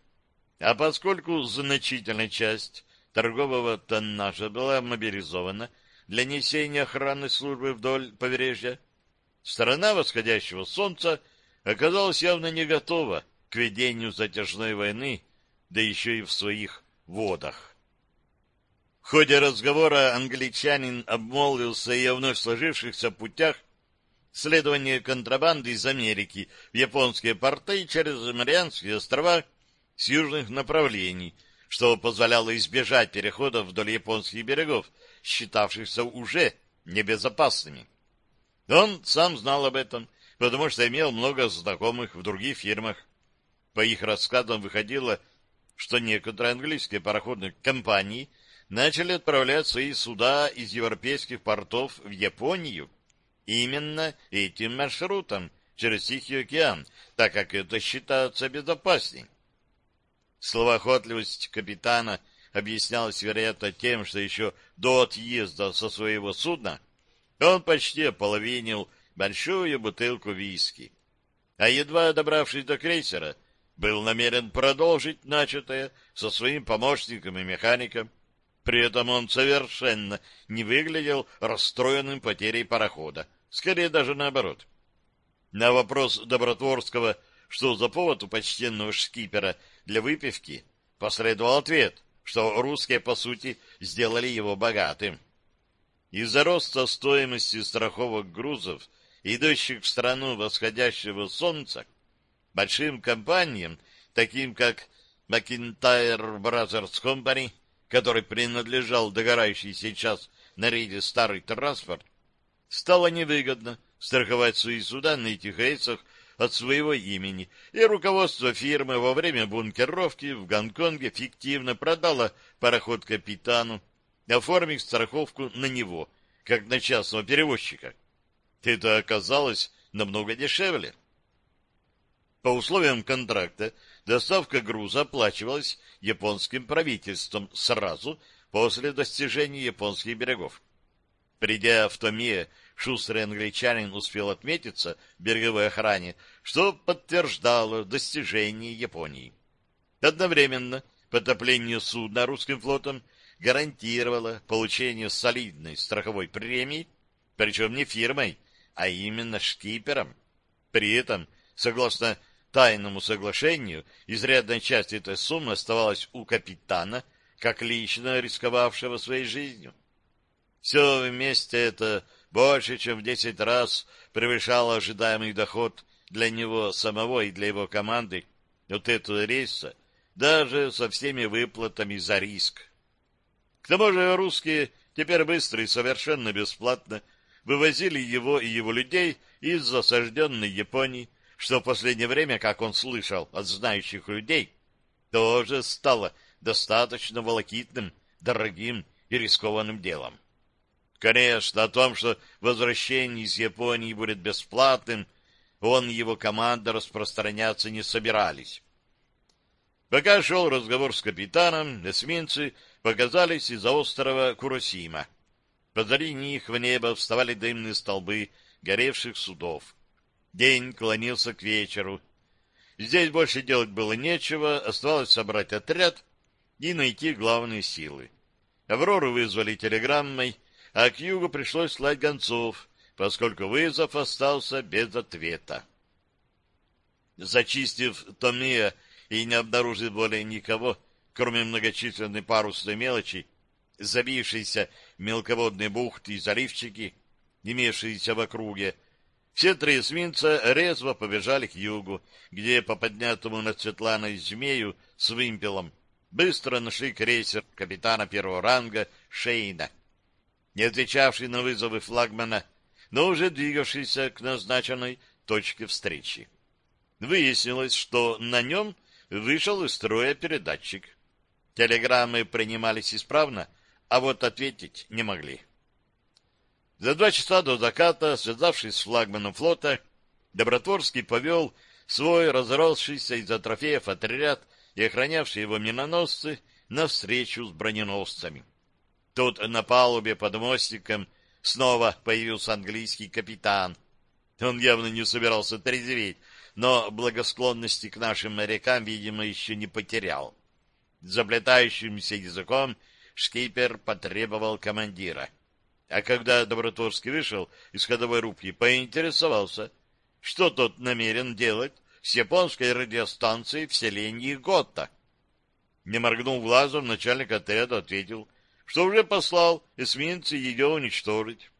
А поскольку значительная часть торгового тоннажа была мобилизована для несения охранной службы вдоль побережья, сторона восходящего солнца оказалась явно не готова к ведению затяжной войны, да еще и в своих водах. В ходе разговора англичанин обмолвился и о вновь сложившихся путях следования контрабанды из Америки в японские порты через Марианские острова с южных направлений — что позволяло избежать переходов вдоль японских берегов, считавшихся уже небезопасными. Он сам знал об этом, потому что имел много знакомых в других фирмах. По их рассказам выходило, что некоторые английские пароходные компании начали отправлять свои суда из европейских портов в Японию именно этим маршрутом через Тихий океан, так как это считается безопасней. Словоохотливость капитана объяснялась, вероятно, тем, что еще до отъезда со своего судна он почти ополовинил большую бутылку виски. А едва добравшись до крейсера, был намерен продолжить начатое со своим помощником и механиком. При этом он совершенно не выглядел расстроенным потерей парохода, скорее даже наоборот. На вопрос Добротворского, что за повод у почтенного шкипера для выпивки, последовал ответ, что русские, по сути, сделали его богатым. Из-за роста стоимости страховок грузов, идущих в страну восходящего солнца, большим компаниям, таким как McIntyre Brothers Company, который принадлежал догорающий сейчас на рейде старый транспорт, стало невыгодно страховать свои суда на этих рейсах от своего имени, и руководство фирмы во время бункеровки в Гонконге фиктивно продало пароход капитану, оформив страховку на него, как на частного перевозчика. Это оказалось намного дешевле. По условиям контракта доставка груза оплачивалась японским правительством сразу после достижения японских берегов. Придя в Томия, шустрый англичанин успел отметиться береговой охране, что подтверждало достижение Японии. Одновременно потопление судна русским флотом гарантировало получение солидной страховой премии, причем не фирмой, а именно шкипером. При этом, согласно тайному соглашению, изрядная часть этой суммы оставалась у капитана, как лично рисковавшего своей жизнью. Все вместе это больше, чем в десять раз превышало ожидаемый доход для него самого и для его команды от этого рейса, даже со всеми выплатами за риск. К тому же русские теперь быстро и совершенно бесплатно вывозили его и его людей из осажденной Японии, что в последнее время, как он слышал от знающих людей, тоже стало достаточно волокитным, дорогим и рискованным делом. Конечно, о том, что возвращение из Японии будет бесплатным, он и его команда распространяться не собирались. Пока шел разговор с капитаном, эсминцы показались из-за острова Куросима. Позади них в небо вставали дымные столбы горевших судов. День клонился к вечеру. Здесь больше делать было нечего, оставалось собрать отряд и найти главные силы. Аврору вызвали телеграммой, а к югу пришлось слать гонцов, поскольку вызов остался без ответа. Зачистив Томия и не обнаружив более никого, кроме многочисленной парусной мелочи, забившейся мелководные бухты и заливчики, имевшиеся в округе, все три эсминца резво побежали к югу, где по поднятому над Светланой змею с вымпелом быстро нашли крейсер капитана первого ранга Шейна — не отвечавший на вызовы флагмана, но уже двигавшийся к назначенной точке встречи. Выяснилось, что на нем вышел из строя передатчик. Телеграммы принимались исправно, а вот ответить не могли. За два часа до заката, связавшись с флагманом флота, Добротворский повел свой разросшийся из-за трофеев отряд и охранявшие его миноносцы навстречу с броненосцами. Тут на палубе под мостиком снова появился английский капитан. Он явно не собирался трезветь, но благосклонности к нашим морякам, видимо, еще не потерял. Заплетающимся языком шкипер потребовал командира. А когда Добротворский вышел из ходовой рубки, поинтересовался, что тот намерен делать с японской радиостанцией в селении Готта. Не моргнув глазом, начальник отряда ответил, что уже послал эсминцы ее уничтожить.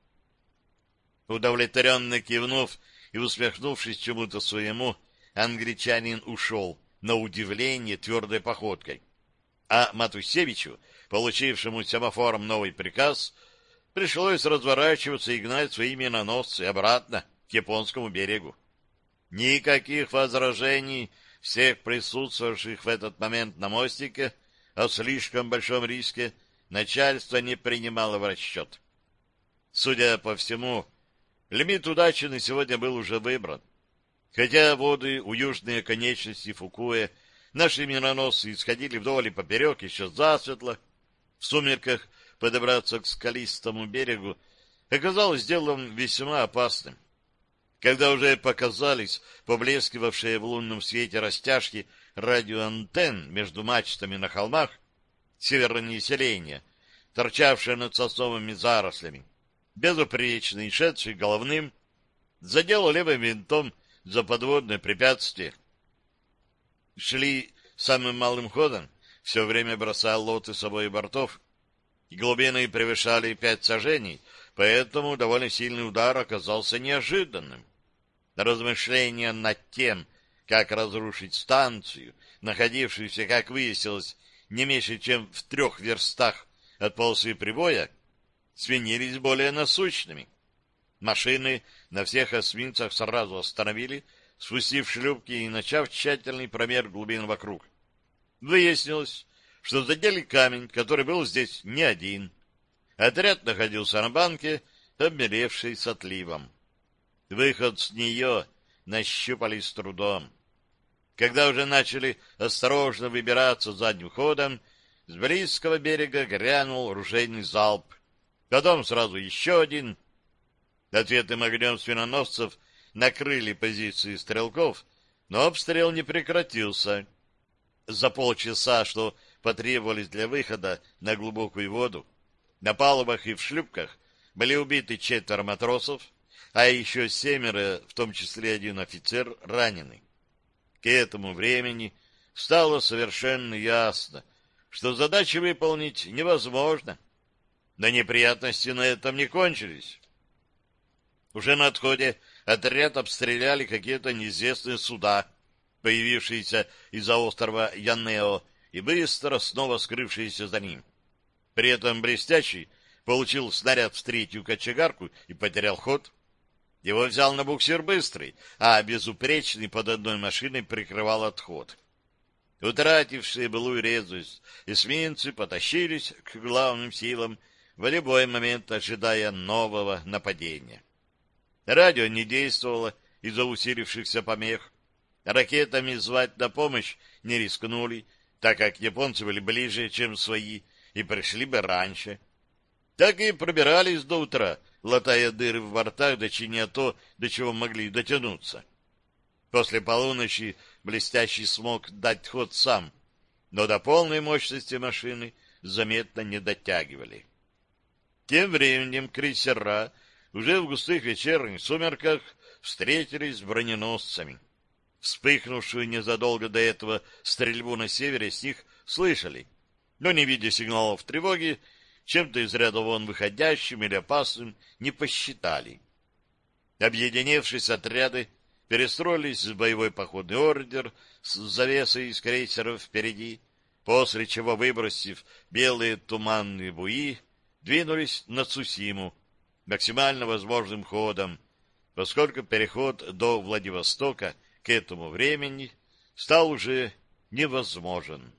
Удовлетворенно кивнув и усмехнувшись чему-то своему, англичанин ушел, на удивление, твердой походкой. А Матусевичу, получившему семафором новый приказ, пришлось разворачиваться и гнать свои миноносцы обратно к японскому берегу. Никаких возражений всех присутствовавших в этот момент на мостике о слишком большом риске начальство не принимало в расчет. Судя по всему, лимит удачи на сегодня был уже выбран. Хотя воды у южной конечности Фукуэ наши миноносцы исходили вдоль и поперек еще засветло, в сумерках подобраться к скалистому берегу оказалось делом весьма опасным. Когда уже показались поблескивавшие в лунном свете растяжки радиоантенн между мачтами на холмах, северное селения, торчавшее над сосновыми зарослями, безупречный, шедший головным, задел левым винтом за подводное препятствие. Шли самым малым ходом, все время бросая лоты с обоих бортов, и глубины превышали пять сажений, поэтому довольно сильный удар оказался неожиданным. Размышления над тем, как разрушить станцию, находившуюся, как выяснилось, не меньше, чем в трех верстах от полосы прибоя, свинились более насущными. Машины на всех эсминцах сразу остановили, спустив шлюпки и начав тщательный промер глубин вокруг. Выяснилось, что задели камень, который был здесь не один. Отряд находился на банке, обмелевший с отливом. Выход с нее нащупали с трудом. Когда уже начали осторожно выбираться задним ходом, с близкого берега грянул ружейный залп. Потом сразу еще один. Ответным огнем свиноносцев накрыли позиции стрелков, но обстрел не прекратился. За полчаса, что потребовались для выхода на глубокую воду, на палубах и в шлюпках были убиты четверо матросов, а еще семеро, в том числе один офицер, ранены. К этому времени стало совершенно ясно, что задачи выполнить невозможно. Но неприятности на этом не кончились. Уже на отходе отряд обстреляли какие-то неизвестные суда, появившиеся из-за острова Янео и быстро снова скрывшиеся за ним. При этом блестящий получил снаряд в третью кочегарку и потерял ход. Его взял на буксир быстрый, а безупречный под одной машиной прикрывал отход. Утратившие былую резвость, эсминцы потащились к главным силам, в любой момент ожидая нового нападения. Радио не действовало из-за усилившихся помех. Ракетами звать на помощь не рискнули, так как японцы были ближе, чем свои, и пришли бы раньше. Так и пробирались до утра, латая дыры в бортах, дочиня то, до чего могли дотянуться. После полуночи блестящий смог дать ход сам, но до полной мощности машины заметно не дотягивали. Тем временем крейсера уже в густых вечерних сумерках встретились с броненосцами. Вспыхнувшую незадолго до этого стрельбу на севере с них слышали, но, не видя сигналов тревоги, чем-то из ряда вон выходящим или опасным не посчитали. Объединившись отряды, перестроились в боевой походный ордер с завесой из крейсеров впереди, после чего, выбросив белые туманные буи, двинулись на Цусиму максимально возможным ходом, поскольку переход до Владивостока к этому времени стал уже невозможен.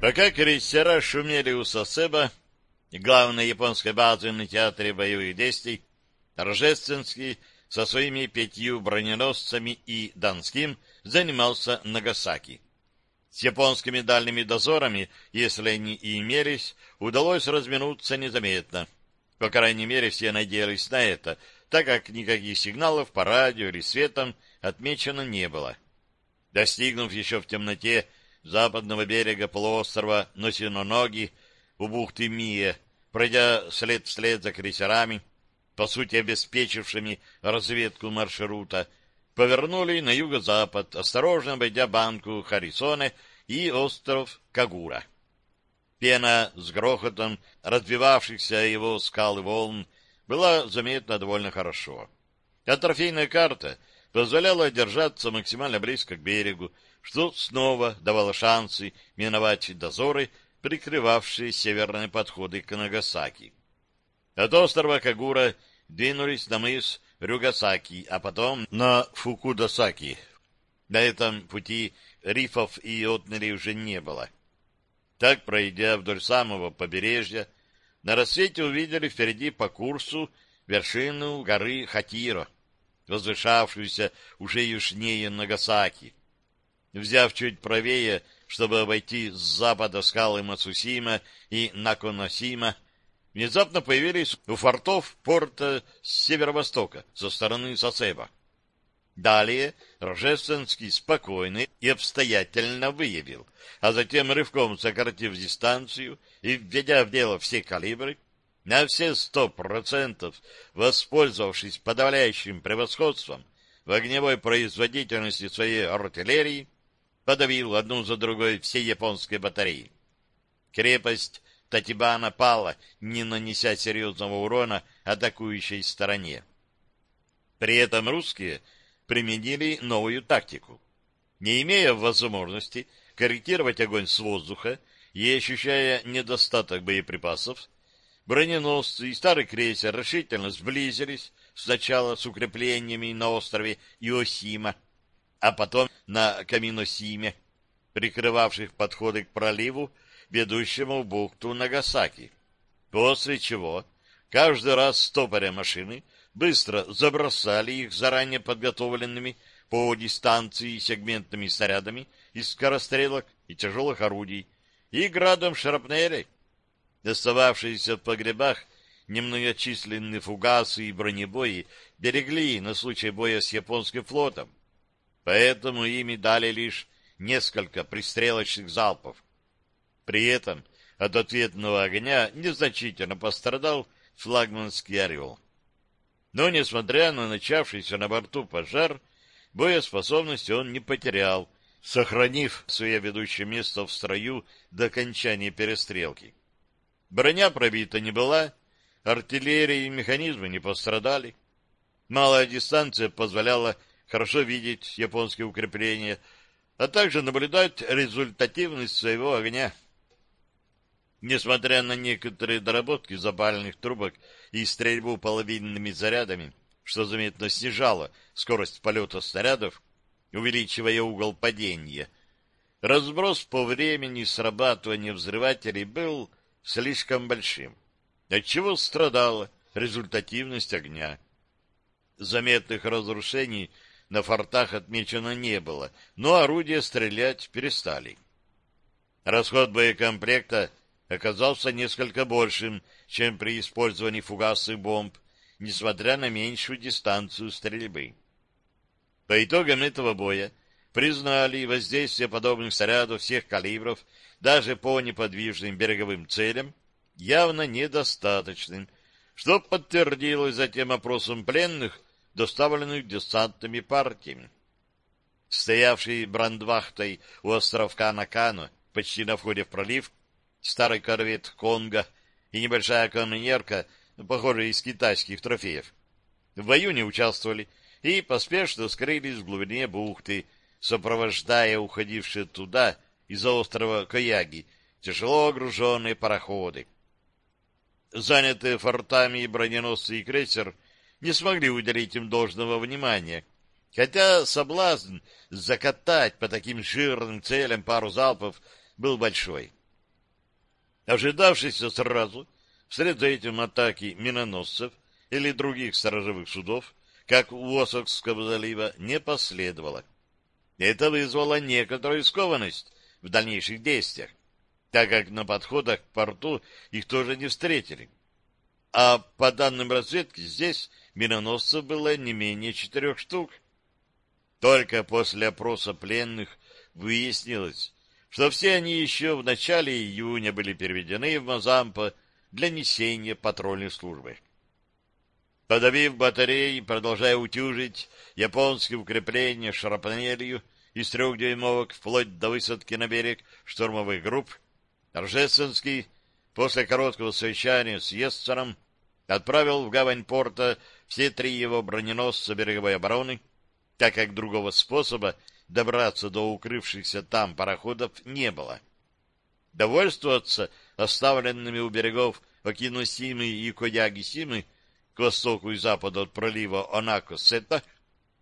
Пока крейсера шумели у Сосеба, главной японской базы на театре боевых действий, Рожественский со своими пятью броненосцами и Донским занимался Нагасаки. С японскими дальними дозорами, если они и имелись, удалось разминуться незаметно. По крайней мере, все надеялись на это, так как никаких сигналов по радио или светом отмечено не было. Достигнув еще в темноте западного берега полуострова Носиноноги у бухты Мия, пройдя след вслед за крейсерами, по сути обеспечившими разведку маршрута, повернули на юго-запад, осторожно обойдя банку Харисоне и остров Кагура. Пена с грохотом разбивавшихся его скал и волн была заметна довольно хорошо. А трофейная карта позволяла держаться максимально близко к берегу, что снова давало шансы миновать дозоры, прикрывавшие северные подходы к Нагасаки. От острова Кагура двинулись на мыс Рюгасаки, а потом на Фукудасаки. На этом пути рифов и отмелей уже не было. Так, пройдя вдоль самого побережья, на рассвете увидели впереди по курсу вершину горы Хатиро, возвышавшуюся уже южнее Нагасаки. Взяв чуть правее, чтобы обойти с запада скалы Мацусима и Наконосима, внезапно появились у фортов порта с северо-востока, со стороны Сосеба. Далее Рожественский спокойно и обстоятельно выявил, а затем рывком сократив дистанцию и введя в дело все калибры, на все сто процентов воспользовавшись подавляющим превосходством в огневой производительности своей артиллерии, подавил одну за другой все японские батареи. Крепость Татибана пала, не нанеся серьезного урона атакующей стороне. При этом русские применили новую тактику. Не имея возможности корректировать огонь с воздуха и ощущая недостаток боеприпасов, броненосцы и старый крейсер решительно сблизились сначала с укреплениями на острове Иосима, а потом на Каминосиме, прикрывавших подходы к проливу, ведущему в бухту Нагасаки. После чего каждый раз стопоря машины быстро забросали их заранее подготовленными по дистанции сегментными снарядами из скорострелок и тяжелых орудий и градом шрапнелей. Остававшиеся в погребах немногочисленные фугасы и бронебои берегли на случай боя с японским флотом, поэтому ими дали лишь несколько пристрелочных залпов. При этом от ответного огня незначительно пострадал флагманский «Орел». Но, несмотря на начавшийся на борту пожар, боеспособность он не потерял, сохранив свое ведущее место в строю до окончания перестрелки. Броня пробита не была, артиллерия и механизмы не пострадали. Малая дистанция позволяла хорошо видеть японские укрепления, а также наблюдать результативность своего огня. Несмотря на некоторые доработки запальных трубок и стрельбу половинными зарядами, что заметно снижало скорость полета снарядов, увеличивая угол падения, разброс по времени срабатывания взрывателей был слишком большим, отчего страдала результативность огня. Заметных разрушений на фортах отмечено не было, но орудия стрелять перестали. Расход боекомплекта оказался несколько большим, чем при использовании фугасов и бомб, несмотря на меньшую дистанцию стрельбы. По итогам этого боя признали воздействие подобных снарядов всех калибров даже по неподвижным береговым целям явно недостаточным, что подтвердилось затем опросом пленных, доставленных десантными партиями. Стоявший брандвахтой у островка Накано, почти на входе в пролив, старый корвет «Конго» и небольшая канонерка, похожая из китайских трофеев. В бою не участвовали и поспешно скрылись в глубине бухты, сопровождая уходившие туда из-за острова Каяги тяжело груженные пароходы. Занятые фортами броненосцы и крейсер не смогли уделить им должного внимания, хотя соблазн закатать по таким жирным целям пару залпов был большой. Ожидавшийся сразу, вслед за этим атаки миноносцев или других сторожевых судов, как у Осокского залива, не последовало. Это вызвало некоторую скованность в дальнейших действиях, так как на подходах к порту их тоже не встретили. А по данным разведки, здесь миноносцев было не менее четырех штук. Только после опроса пленных выяснилось, что все они еще в начале июня были переведены в Мазампа для несения патрульной службы. Подавив батареи, продолжая утюжить японские укрепления шрапнелью из трехдюймовок вплоть до высадки на берег штурмовых групп, Ржественский после короткого совещания с Есцером отправил в гавань порта все три его броненосца береговой обороны, так как другого способа добраться до укрывшихся там пароходов не было. Довольствоваться оставленными у берегов Окиносимы и Кояги-Симы к востоку и западу от пролива Онако-Сета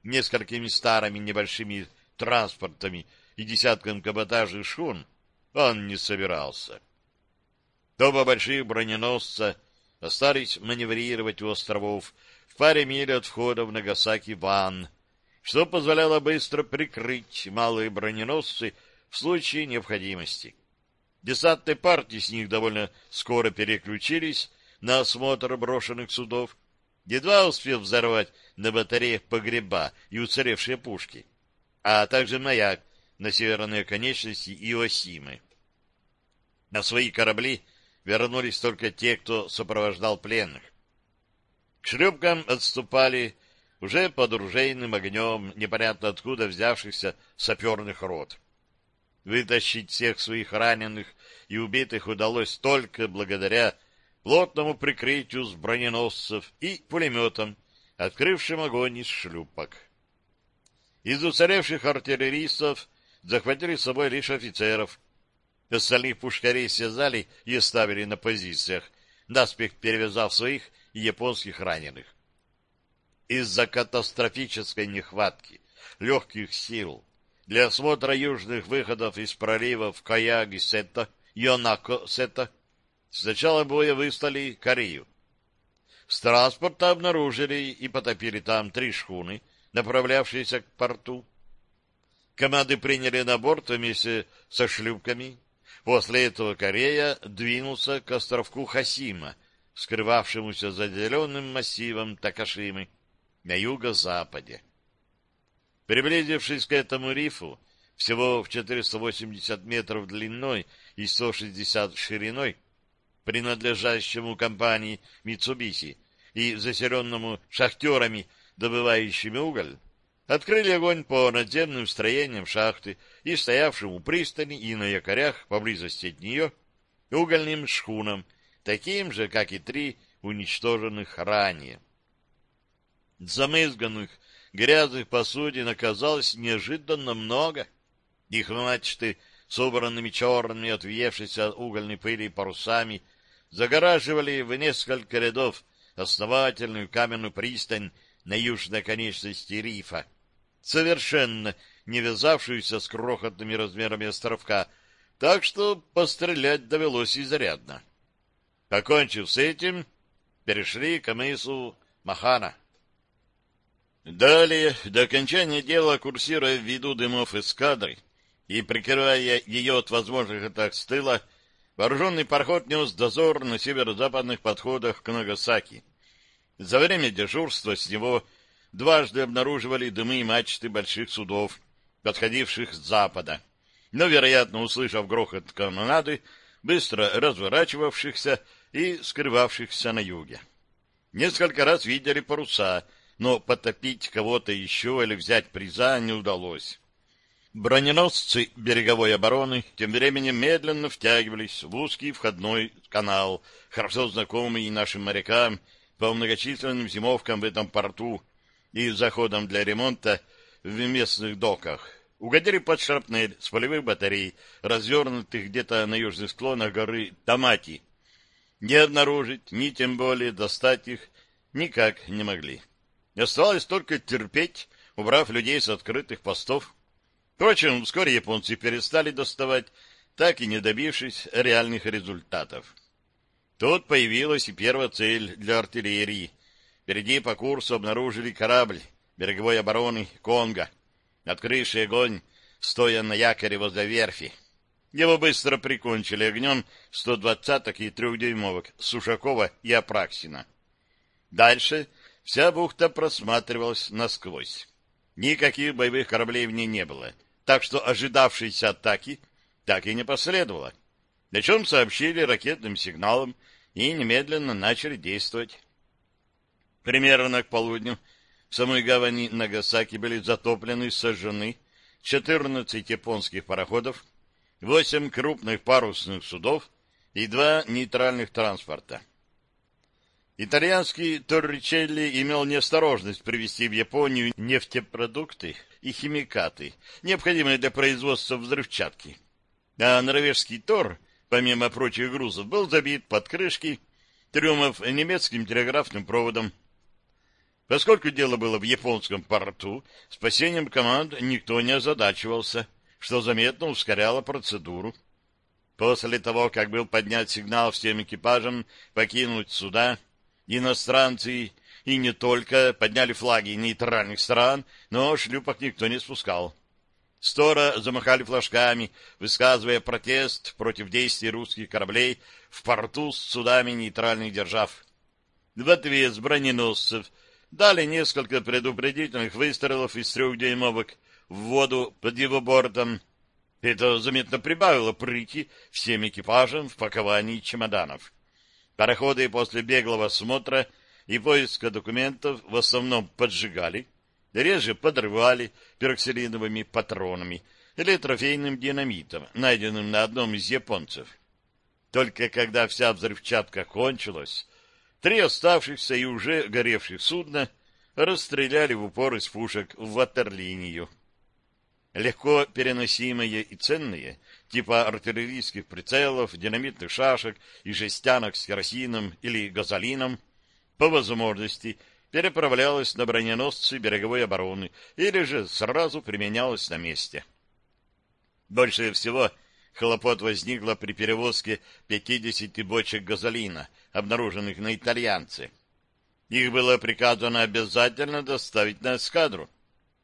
несколькими старыми небольшими транспортами и десятком каботажных шхун он не собирался. Оба больших броненосца остались маневрировать у островов в паре миль от входа в Нагасаки-Ван, что позволяло быстро прикрыть малые броненосцы в случае необходимости. Десантные партии с них довольно скоро переключились на осмотр брошенных судов, едва успев взорвать на батареях погреба и уцелевшие пушки, а также маяк на северной оконечности Иосимы. На свои корабли вернулись только те, кто сопровождал пленных. К шлюпкам отступали уже под ружейным огнем непонятно откуда взявшихся саперных рот. Вытащить всех своих раненых и убитых удалось только благодаря плотному прикрытию с броненосцев и пулеметам, открывшим огонь из шлюпок. Из уцелевших артиллеристов захватили с собой лишь офицеров. Остальных пушкарей связали и оставили на позициях, наспех перевязав своих и японских раненых. Из-за катастрофической нехватки легких сил для осмотра южных выходов из проливов Каяги-Сета, Йонако-Сета с начала боя выслали Корею. С транспорта обнаружили и потопили там три шхуны, направлявшиеся к порту. Команды приняли на борт вместе со шлюпками. После этого Корея двинулся к островку Хасима, скрывавшемуся за зеленым массивом Такашимы на юго-западе. Приблизившись к этому рифу, всего в 480 метров длиной и 160 шириной, принадлежащему компании Mitsubishi и заселенному шахтерами, добывающими уголь, открыли огонь по надземным строениям шахты и стоявшим у пристани и на якорях поблизости от нее угольным шхунам, таким же, как и три уничтоженных ранее. Замызганных грязных посудин оказалось неожиданно много. Их мачты, собранными черными от въевшейся угольной пыли парусами, загораживали в несколько рядов основательную каменную пристань на южной конечности рифа, совершенно не вязавшуюся с крохотными размерами островка, так что пострелять довелось изрядно. Покончив с этим, перешли к мысу Махана. Далее, до окончания дела, курсируя в виду дымов эскадры и прикрывая ее от возможных атак с тыла, вооруженный пароход нес дозор на северо-западных подходах к Нагасаки. За время дежурства с него дважды обнаруживали дымы и мачты больших судов, подходивших с запада, но, вероятно, услышав грохот канонады, быстро разворачивавшихся и скрывавшихся на юге. Несколько раз видели паруса, но потопить кого-то еще или взять приза не удалось. Броненосцы береговой обороны тем временем медленно втягивались в узкий входной канал, хорошо знакомый нашим морякам по многочисленным зимовкам в этом порту и заходам для ремонта в местных доках. Угодили под шрапнель с полевых батарей, развернутых где-то на южных склонах горы Тамати. Не обнаружить, ни тем более достать их никак не могли. Оставалось только терпеть, убрав людей с открытых постов. Впрочем, вскоре японцы перестали доставать, так и не добившись реальных результатов. Тут появилась и первая цель для артиллерии. Впереди по курсу обнаружили корабль береговой обороны «Конго», открывший огонь, стоя на якоре возле верфи. Его быстро прикончили огнем 120-ок и трехдюймовок Сушакова и Апраксина. Дальше вся бухта просматривалась насквозь. Никаких боевых кораблей в ней не было — так что ожидавшейся атаки так и не последовало, о чем сообщили ракетным сигналом и немедленно начали действовать. Примерно к полудню в самой гавани Нагасаки были затоплены и сожжены 14 японских пароходов, 8 крупных парусных судов и два нейтральных транспорта. Итальянский Торричелли имел неосторожность привезти в Японию нефтепродукты и химикаты, необходимые для производства взрывчатки. А норвежский Тор, помимо прочих грузов, был забит под крышки трюмов немецким телеграфным проводом. Поскольку дело было в японском порту, спасением команд никто не озадачивался, что заметно ускоряло процедуру. После того, как был поднят сигнал всем экипажам покинуть суда, Иностранцы и не только подняли флаги нейтральных стран, но шлюпок никто не спускал. Стора замахали флажками, высказывая протест против действий русских кораблей в порту с судами нейтральных держав. В ответ с броненосцев дали несколько предупредительных выстрелов из трехдюймовок в воду под его бортом. Это заметно прибавило прыти всем экипажам в паковании чемоданов. Пароходы после беглого осмотра и поиска документов в основном поджигали, реже подрывали пероксилиновыми патронами, или трофейным динамитом, найденным на одном из японцев. Только когда вся взрывчатка кончилась, три оставшихся и уже горевших судна расстреляли в упор из пушек в ватерлинию. Легко переносимые и ценные, типа артиллерийских прицелов, динамитных шашек и жестянок с керосином или газолином, по возможности переправлялось на броненосцы береговой обороны или же сразу применялось на месте. Больше всего хлопот возникло при перевозке 50 бочек газолина, обнаруженных на итальянце. Их было приказано обязательно доставить на эскадру.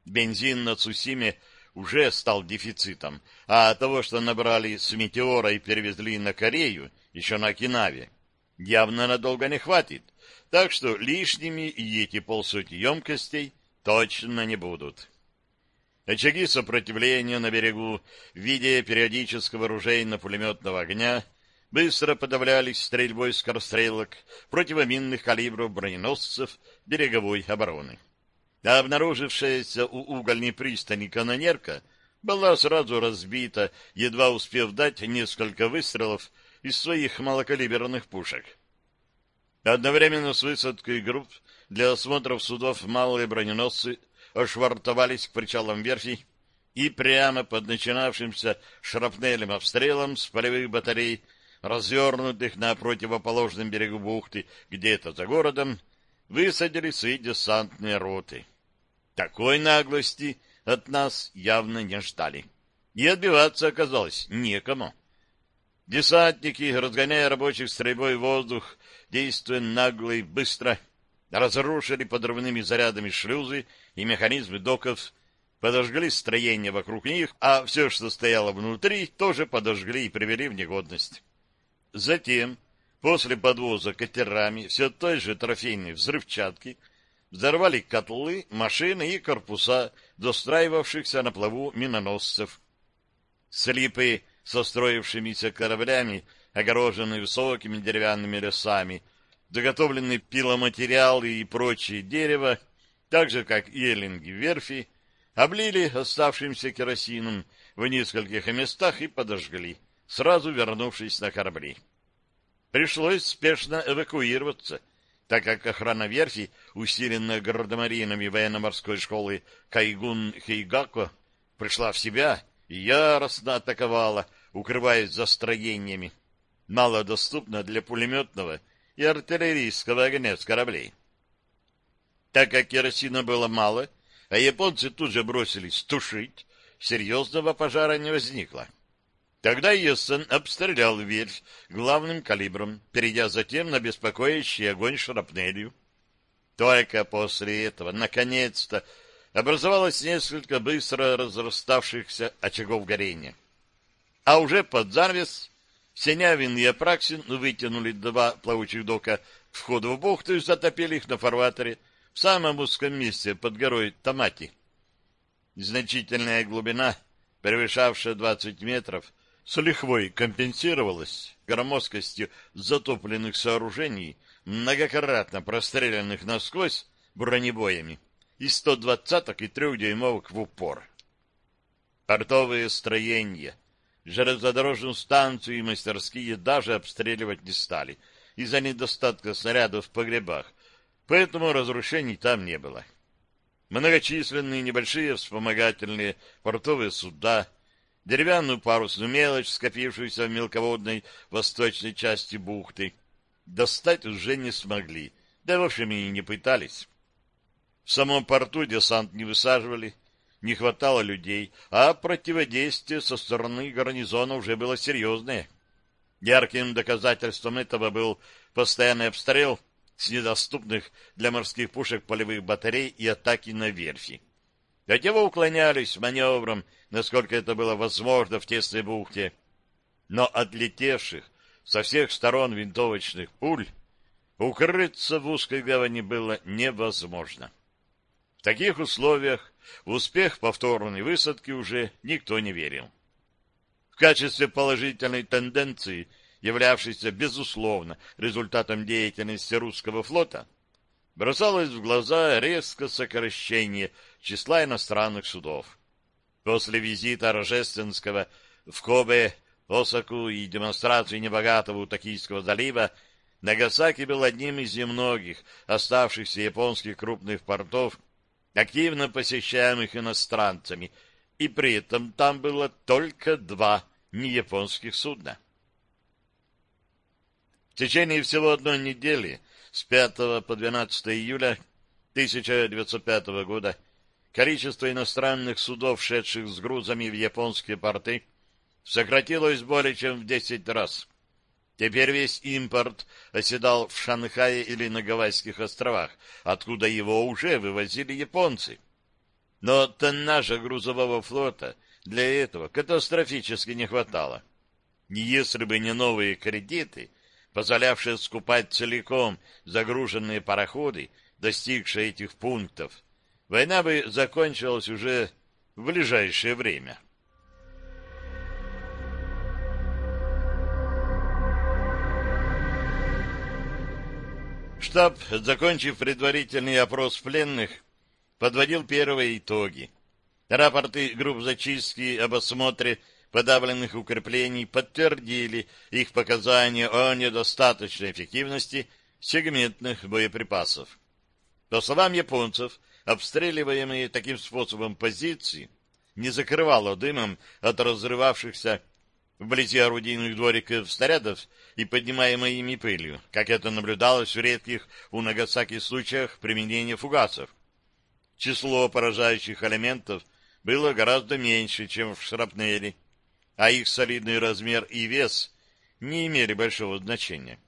Бензин на Цусиме уже стал дефицитом, а того, что набрали с «Метеора» и перевезли на Корею, еще на Окинаве, явно надолго не хватит, так что лишними и эти полсотни емкостей точно не будут. Очаги сопротивления на берегу в виде периодического оружейно-пулеметного огня быстро подавлялись стрельбой скорострелок противоминных калибров броненосцев береговой обороны. А обнаружившаяся у угольной пристани канонерка была сразу разбита, едва успев дать несколько выстрелов из своих малокалиберных пушек. Одновременно с высадкой групп для осмотров судов малые броненосцы ошвартовались к причалам верфи и прямо под начинавшимся шрапнелем обстрелом с полевых батарей, развернутых на противоположном берегу бухты, где-то за городом, высадили свои десантные роты. Такой наглости от нас явно не ждали. И отбиваться оказалось некому. Десантники, разгоняя рабочих стрельбой в воздух, действуя нагло и быстро, разрушили подрывными зарядами шлюзы и механизмы доков, подожгли строение вокруг них, а все, что стояло внутри, тоже подожгли и привели в негодность. Затем, после подвоза катерами все той же трофейной взрывчатки, взорвали котлы, машины и корпуса достраивавшихся на плаву миноносцев. Слипы со строившимися кораблями, огороженные высокими деревянными лесами, заготовленный пиломатериал и прочее дерево, так же, как и эллинги верфи, облили оставшимся керосином в нескольких местах и подожгли, сразу вернувшись на корабли. Пришлось спешно эвакуироваться, так как охрана верфи, усиленная гардемаринами военно-морской школы Кайгун-Хейгако, пришла в себя и яростно атаковала, укрываясь за строениями, малодоступно для пулеметного и артиллерийского огня с кораблей. Так как керосина было мало, а японцы тут же бросились тушить, серьезного пожара не возникло. Тогда Йессен обстрелял верфь главным калибром, перейдя затем на беспокоящий огонь шрапнелью. Только после этого, наконец-то, образовалось несколько быстро разраставшихся очагов горения. А уже под занавес Синявин и Апраксин вытянули два плавучих дока к входу в бухту и затопили их на фарватере в самом узком месте под горой Тамати. Значительная глубина, превышавшая 20 метров, с лихвой компенсировалась громоздкостью затопленных сооружений, многократно простреленных насквозь бронебоями и 120-ок и трехдюймовок в упор. Портовые строения, железнодорожную станцию и мастерские даже обстреливать не стали из-за недостатка снарядов в погребах, поэтому разрушений там не было. Многочисленные небольшие вспомогательные портовые суда, деревянную парусную мелочь, скопившуюся в мелководной восточной части бухты, достать уже не смогли, да в общем и не пытались. В самом порту десант не высаживали, не хватало людей, а противодействие со стороны гарнизона уже было серьезное. Ярким доказательством этого был постоянный обстрел с недоступных для морских пушек полевых батарей и атаки на верфи. От него уклонялись маневром, насколько это было возможно в тесной бухте. Но отлетевших со всех сторон винтовочных пуль укрыться в узкой гавани было невозможно. В таких условиях в успех повторной высадки уже никто не верил. В качестве положительной тенденции, являвшейся безусловно результатом деятельности русского флота, бросалось в глаза резкое сокращение числа иностранных судов. После визита Рожественского в Кобе, Осаку и демонстрации небогатого Токийского залива Нагасаки был одним из немногих оставшихся японских крупных портов, активно посещаемых иностранцами, и при этом там было только два неяпонских судна. В течение всего одной недели, с 5 по 12 июля 1905 года, количество иностранных судов, шедших с грузами в японские порты, сократилось более чем в 10 раз. Теперь весь импорт оседал в Шанхае или на Гавайских островах, откуда его уже вывозили японцы. Но тоннажа грузового флота для этого катастрофически не хватало. Если бы не новые кредиты, позволявшие скупать целиком загруженные пароходы, достигшие этих пунктов, война бы закончилась уже в ближайшее время. Штаб, закончив предварительный опрос пленных, подводил первые итоги. Рапорты групп зачистки об осмотре подавленных укреплений подтвердили их показания о недостаточной эффективности сегментных боеприпасов. По словам японцев, обстреливаемые таким способом позиции не закрывало дымом от разрывавшихся вблизи орудийных двориков снарядов и поднимаемой ими пылью, как это наблюдалось в редких у Нагасаки случаях применения фугасов. Число поражающих элементов было гораздо меньше, чем в шрапнели, а их солидный размер и вес не имели большого значения.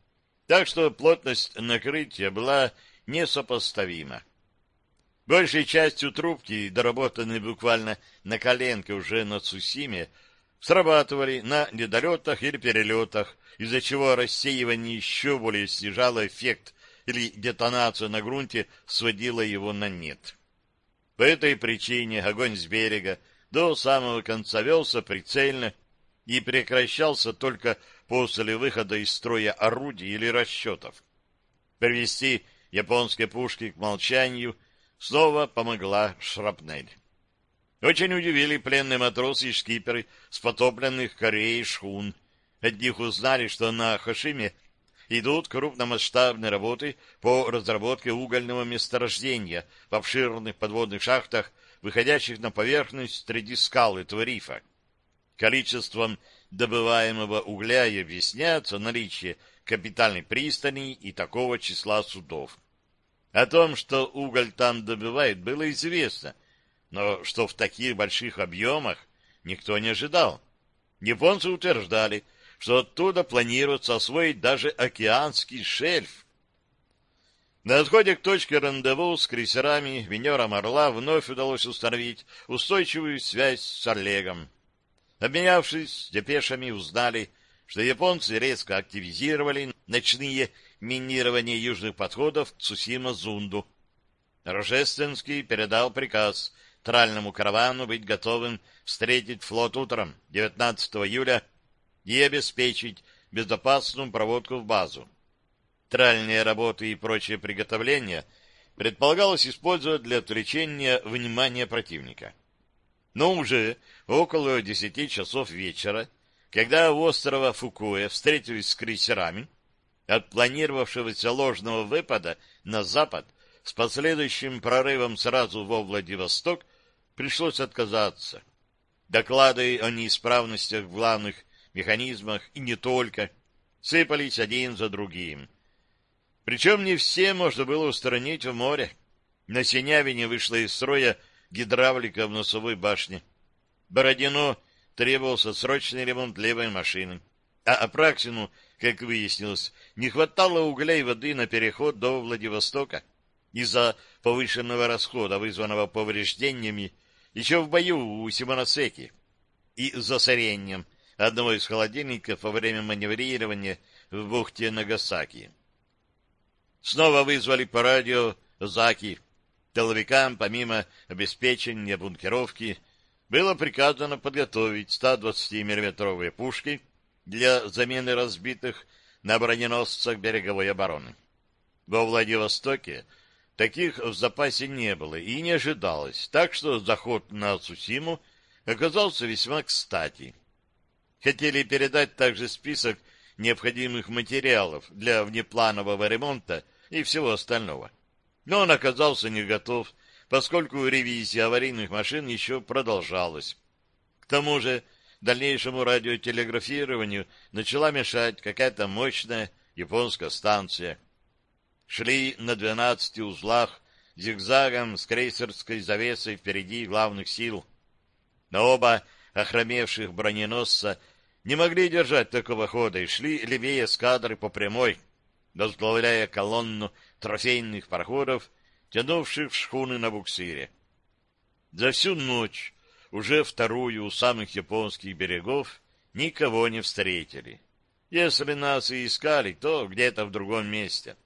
Так что плотность накрытия была несопоставима. Большей частью трубки, доработанные буквально на коленке уже на Цусиме, срабатывали на недолетах или перелетах, из-за чего рассеивание еще более снижало эффект или детонация на грунте сводила его на нет. По этой причине огонь с берега до самого конца велся прицельно и прекращался только после выхода из строя орудий или расчетов. Привести японские пушки к молчанию снова помогла шрапнель. Очень удивили пленные матросы и шкиперы с потопленных Кореей шхун. От них узнали, что на Хошиме идут крупномасштабные работы по разработке угольного месторождения в обширных подводных шахтах, выходящих на поверхность среди скал этого рифа. Количеством добываемого угля и объясняется наличие капитальной пристани и такого числа судов. О том, что уголь там добывают, было известно, но что в таких больших объемах никто не ожидал. Японцы утверждали, что оттуда планируется освоить даже океанский шельф. На отходе к точке рандеву с крейсерами минером «Орла» вновь удалось установить устойчивую связь с Орлегом. Обменявшись депешами, узнали, что японцы резко активизировали ночные минирования южных подходов к Цусима-Зунду. Рожественский передал приказ тральному каравану быть готовым встретить флот утром 19 июля и обеспечить безопасную проводку в базу. Тральные работы и прочие приготовления предполагалось использовать для отвлечения внимания противника. Но уже около десяти часов вечера, когда у острова Фукуэ встретились с крейсерами, от планировавшегося ложного выпада на запад с последующим прорывом сразу во Владивосток пришлось отказаться. Доклады о неисправностях в главных механизмах и не только сыпались один за другим. Причем не все можно было устранить в море. На Синявине вышла из строя гидравлика в носовой башне. Бородино требовался срочный ремонт левой машины. А Апраксину, как выяснилось, не хватало угля и воды на переход до Владивостока из-за повышенного расхода, вызванного повреждениями еще в бою у Симоносеки и засорением одного из холодильников во время маневрирования в бухте Нагасаки. Снова вызвали по радио Заки. Тыловикам, помимо обеспечения бункеровки, было приказано подготовить 120 миллиметровые пушки для замены разбитых на броненосцах береговой обороны. Во Владивостоке Таких в запасе не было и не ожидалось, так что заход на Цусиму оказался весьма кстати. Хотели передать также список необходимых материалов для внепланового ремонта и всего остального. Но он оказался не готов, поскольку ревизия аварийных машин еще продолжалась. К тому же дальнейшему радиотелеграфированию начала мешать какая-то мощная японская станция. Шли на двенадцати узлах зигзагом с крейсерской завесой впереди главных сил. Но оба охромевших броненосца не могли держать такого хода и шли левее эскадры по прямой, возглавляя колонну трофейных пароходов, тянувших шхуны на буксире. За всю ночь, уже вторую у самых японских берегов, никого не встретили. Если нас и искали, то где-то в другом месте.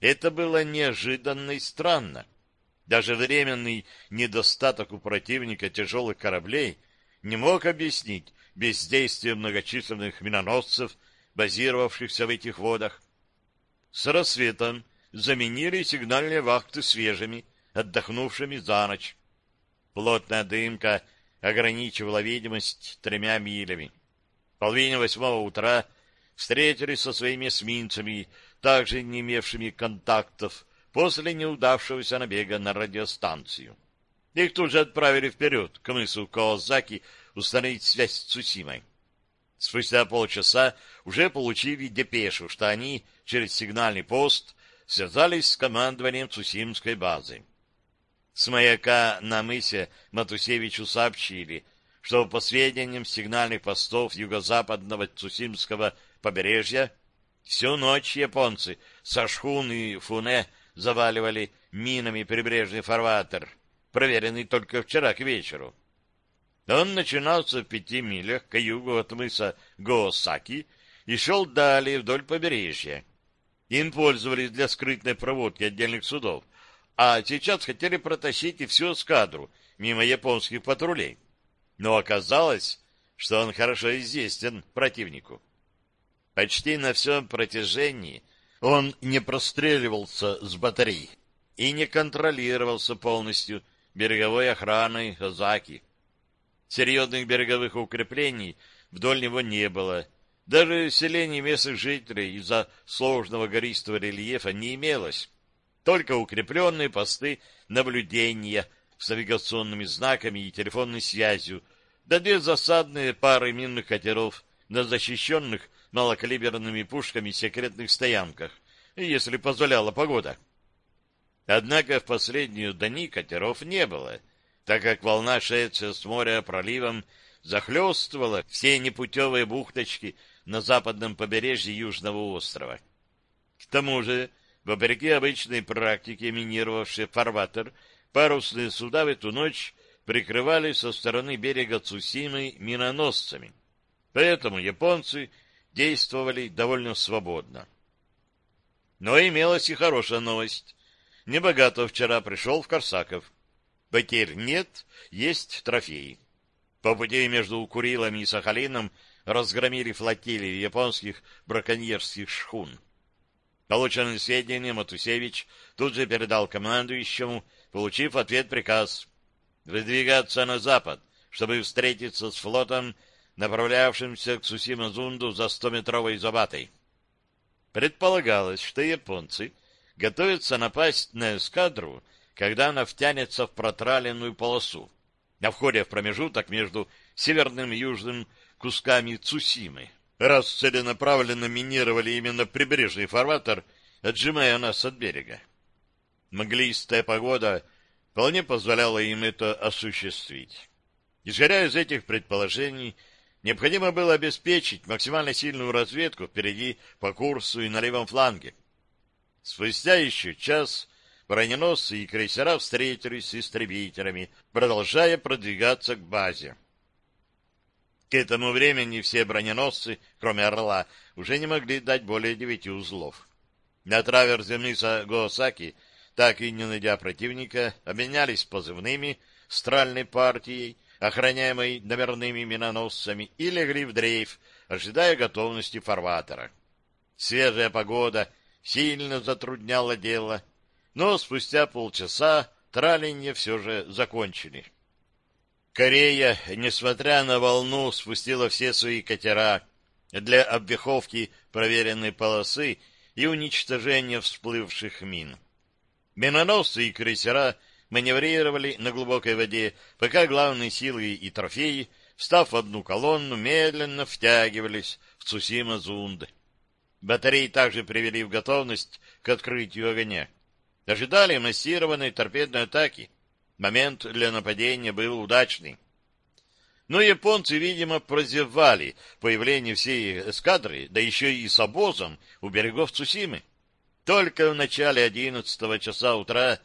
Это было неожиданно и странно. Даже временный недостаток у противника тяжелых кораблей не мог объяснить бездействие многочисленных миноносцев, базировавшихся в этих водах. С рассветом заменили сигнальные вахты свежими, отдохнувшими за ночь. Плотная дымка ограничивала видимость тремя милями. В половине восьмого утра встретились со своими эсминцами, также не имевшими контактов, после неудавшегося набега на радиостанцию. Их тут же отправили вперед, к мысу Коозаки, установить связь с Цусимой. Спустя полчаса уже получили депешу, что они через сигнальный пост связались с командованием Цусимской базы. С маяка на мысе Матусевичу сообщили, что по сведениям сигнальных постов юго-западного Цусимского побережья всю ночь японцы со шхун и фуне заваливали минами прибрежный фарватер, проверенный только вчера к вечеру. Он начинался в пяти милях к югу от мыса Гоосаки и шел далее вдоль побережья. Им пользовались для скрытной проводки отдельных судов, а сейчас хотели протащить и всю эскадру мимо японских патрулей. Но оказалось, что он хорошо известен противнику. Почти на всем протяжении он не простреливался с батарей и не контролировался полностью береговой охраной Озаки. Серьезных береговых укреплений вдоль него не было, даже селений местных жителей из-за сложного гористого рельефа не имелось. Только укрепленные посты наблюдения с навигационными знаками и телефонной связью, да две засадные пары минных катеров на защищенных малокалиберными пушками секретных стоянках, если позволяла погода. Однако в последнюю дни катеров не было, так как волна, шедшая с моря проливом, захлестывала все непутевые бухточки на западном побережье Южного острова. К тому же, вопреки обычной практике минировавшие фарватер, парусные суда в эту ночь прикрывали со стороны берега Цусимы миноносцами. Поэтому японцы действовали довольно свободно. Но имелась и хорошая новость. Небогато вчера пришел в Корсаков. Потерь нет, есть трофеи. По пути между Курилами и Сахалином разгромили флотилии японских браконьерских шхун. Полученные сведения Матусевич тут же передал командующему, получив ответ приказ выдвигаться на запад, чтобы встретиться с флотом, направлявшимся к Сусима-Зунду за стометровой забатой. Предполагалось, что японцы готовятся напасть на эскадру, когда она втянется в протраленную полосу, на входе в промежуток между северным и южным кусками Цусимы, раз целенаправленно минировали именно прибрежный фарватер, отжимая нас от берега. Мглистая погода вполне позволяла им это осуществить. Исходя из этих предположений, необходимо было обеспечить максимально сильную разведку впереди по курсу и на левом фланге. Спустя еще час броненосцы и крейсера встретились с истребителями, продолжая продвигаться к базе. К этому времени все броненосцы, кроме «Орла», уже не могли дать более девяти узлов. На траверзе мыса Гоосаки, так и не найдя противника, обменялись позывными стральной партией, охраняемой номерными миноносцами, и легли в дрейф, ожидая готовности фарватера. Свежая погода сильно затрудняла дело, но спустя полчаса тралинье все же закончили. Корея, несмотря на волну, спустила все свои катера для обвиховки проверенной полосы и уничтожения всплывших мин. Миноносцы и крейсера маневрировали на глубокой воде, пока главные силы и трофеи, встав в одну колонну, медленно втягивались в Цусима-Зунды. Батареи также привели в готовность к открытию огня. Ожидали массированной торпедной атаки. Момент для нападения был удачный. Но японцы, видимо, прозевали появление всей эскадры, да еще и с обозом у берегов Цусимы. Только в начале одиннадцатого часа утра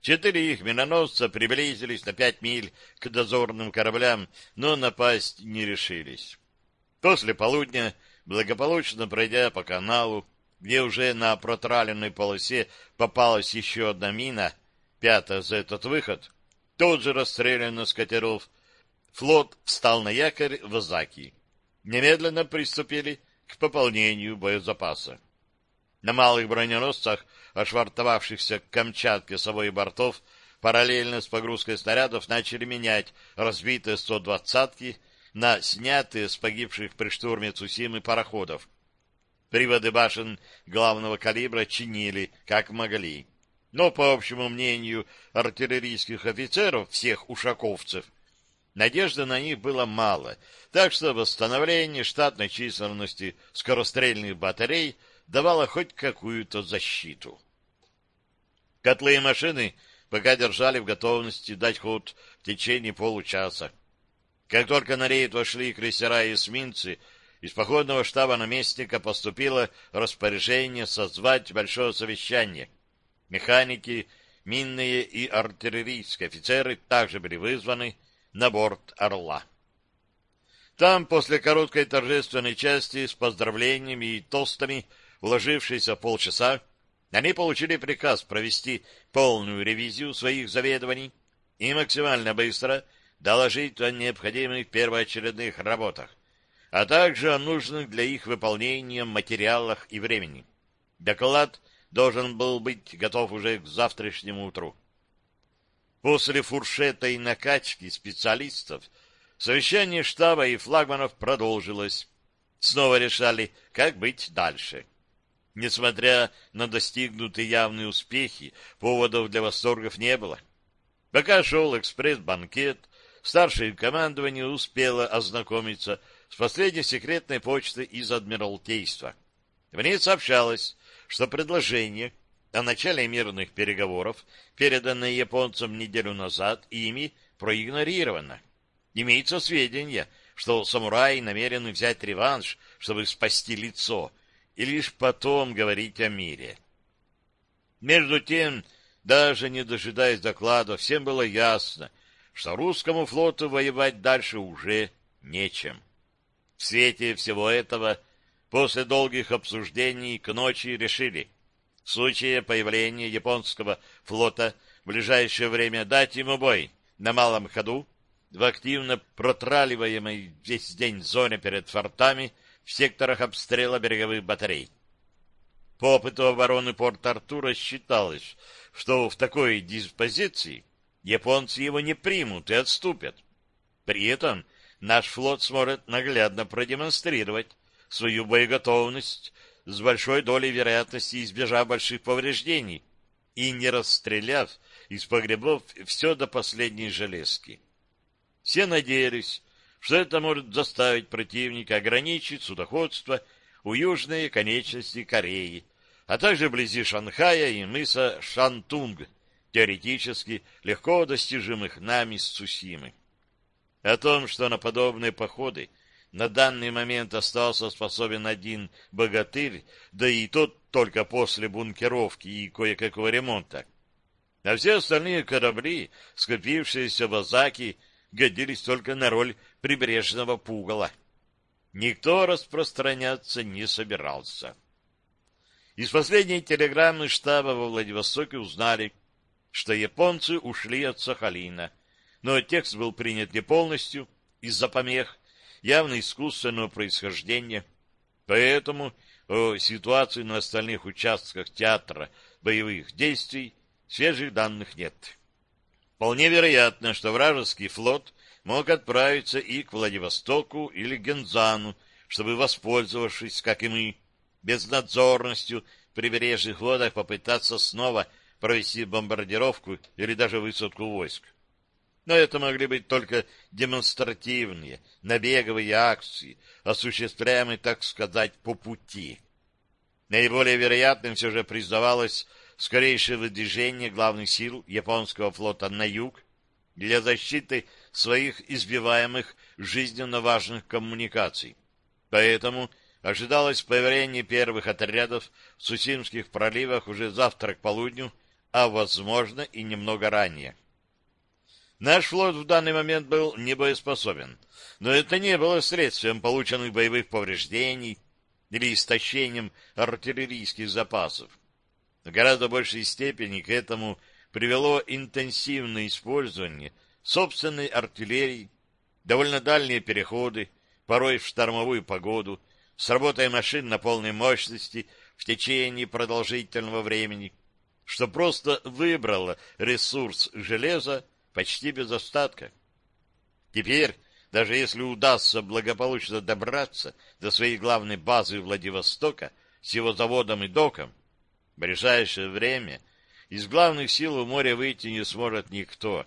четыре их миноносца приблизились на пять миль к дозорным кораблям, но напасть не решились. После полудня, благополучно пройдя по каналу, где уже на протраленной полосе попалась еще одна мина, пятая за этот выход, тот же расстрелян с катеров, флот встал на якорь в Азаки. Немедленно приступили к пополнению боезапаса. На малых броненосцах, ошвартовавшихся к Камчатке с обоих бортов, параллельно с погрузкой снарядов начали менять разбитые 120-ки на снятые с погибших при штурме Цусимы пароходов. Приводы башен главного калибра чинили, как могли. Но, по общему мнению артиллерийских офицеров, всех ушаковцев, надежды на них было мало, так что восстановление штатной численности скорострельных батарей – давала хоть какую-то защиту. Котлы и машины пока держали в готовности дать ход в течение получаса. Как только на рейд вошли крейсера и эсминцы, из походного штаба наместника поступило распоряжение созвать большое совещание. Механики, минные и артиллерийские офицеры также были вызваны на борт «Орла». Там, после короткой торжественной части с поздравлениями и тостами, уложившиеся полчаса, они получили приказ провести полную ревизию своих заведований и максимально быстро доложить о необходимых первоочередных работах, а также о нужных для их выполнения материалах и времени. Доклад должен был быть готов уже к завтрашнему утру. После фуршета и накачки специалистов совещание штаба и флагманов продолжилось. Снова решали, как быть дальше. Несмотря на достигнутые явные успехи, поводов для восторгов не было. Пока шел экспресс-банкет, старшее командование успело ознакомиться с последней секретной почтой из Адмиралтейства. В ней сообщалось, что предложение о начале мирных переговоров, переданное японцам неделю назад, ими проигнорировано. Имеется сведения, что самураи намерены взять реванш, чтобы спасти лицо, и лишь потом говорить о мире. Между тем, даже не дожидаясь доклада, всем было ясно, что русскому флоту воевать дальше уже нечем. В свете всего этого, после долгих обсуждений к ночи решили, в случае появления японского флота в ближайшее время дать ему бой на малом ходу в активно протраливаемой весь день зоне перед фортами в секторах обстрела береговых батарей. По опыту обороны Порт-Артура считалось, что в такой диспозиции японцы его не примут и отступят. При этом наш флот сможет наглядно продемонстрировать свою боеготовность с большой долей вероятности избежав больших повреждений и не расстреляв из погребов все до последней железки. Все надеялись, что это может заставить противника ограничить судоходство у южной конечности Кореи, а также вблизи Шанхая и мыса Шантунг, теоретически легко достижимых нами с Цусимы. О том, что на подобные походы на данный момент остался способен один богатырь, да и тот только после бункеровки и кое-какого ремонта. А все остальные корабли, скопившиеся в Азаки, годились только на роль прибрежного пугала. Никто распространяться не собирался. Из последней телеграммы штаба во Владивостоке узнали, что японцы ушли от Сахалина, но текст был принят не полностью из-за помех, явно искусственного происхождения, поэтому о ситуации на остальных участках театра боевых действий свежих данных нет. Вполне вероятно, что вражеский флот мог отправиться и к Владивостоку или Гензану, чтобы, воспользовавшись, как и мы, безнадзорностью в прибережных водах попытаться снова провести бомбардировку или даже высадку войск. Но это могли быть только демонстративные, набеговые акции, осуществляемые, так сказать, по пути. Наиболее вероятным все же признавалось скорейшее выдвижение главных сил японского флота на юг для защиты своих избиваемых жизненно важных коммуникаций. Поэтому ожидалось появление первых отрядов в Сусимских проливах уже завтра к полудню, а, возможно, и немного ранее. Наш флот в данный момент был небоеспособен, но это не было следствием полученных боевых повреждений или истощением артиллерийских запасов. В гораздо большей степени к этому привело интенсивное использование собственной артиллерии, довольно дальние переходы, порой в штормовую погоду, с работой машин на полной мощности в течение продолжительного времени, что просто выбрало ресурс железа почти без остатка. Теперь, даже если удастся благополучно добраться до своей главной базы Владивостока с его заводом и доком, в ближайшее время из главных сил у моря выйти не сможет никто.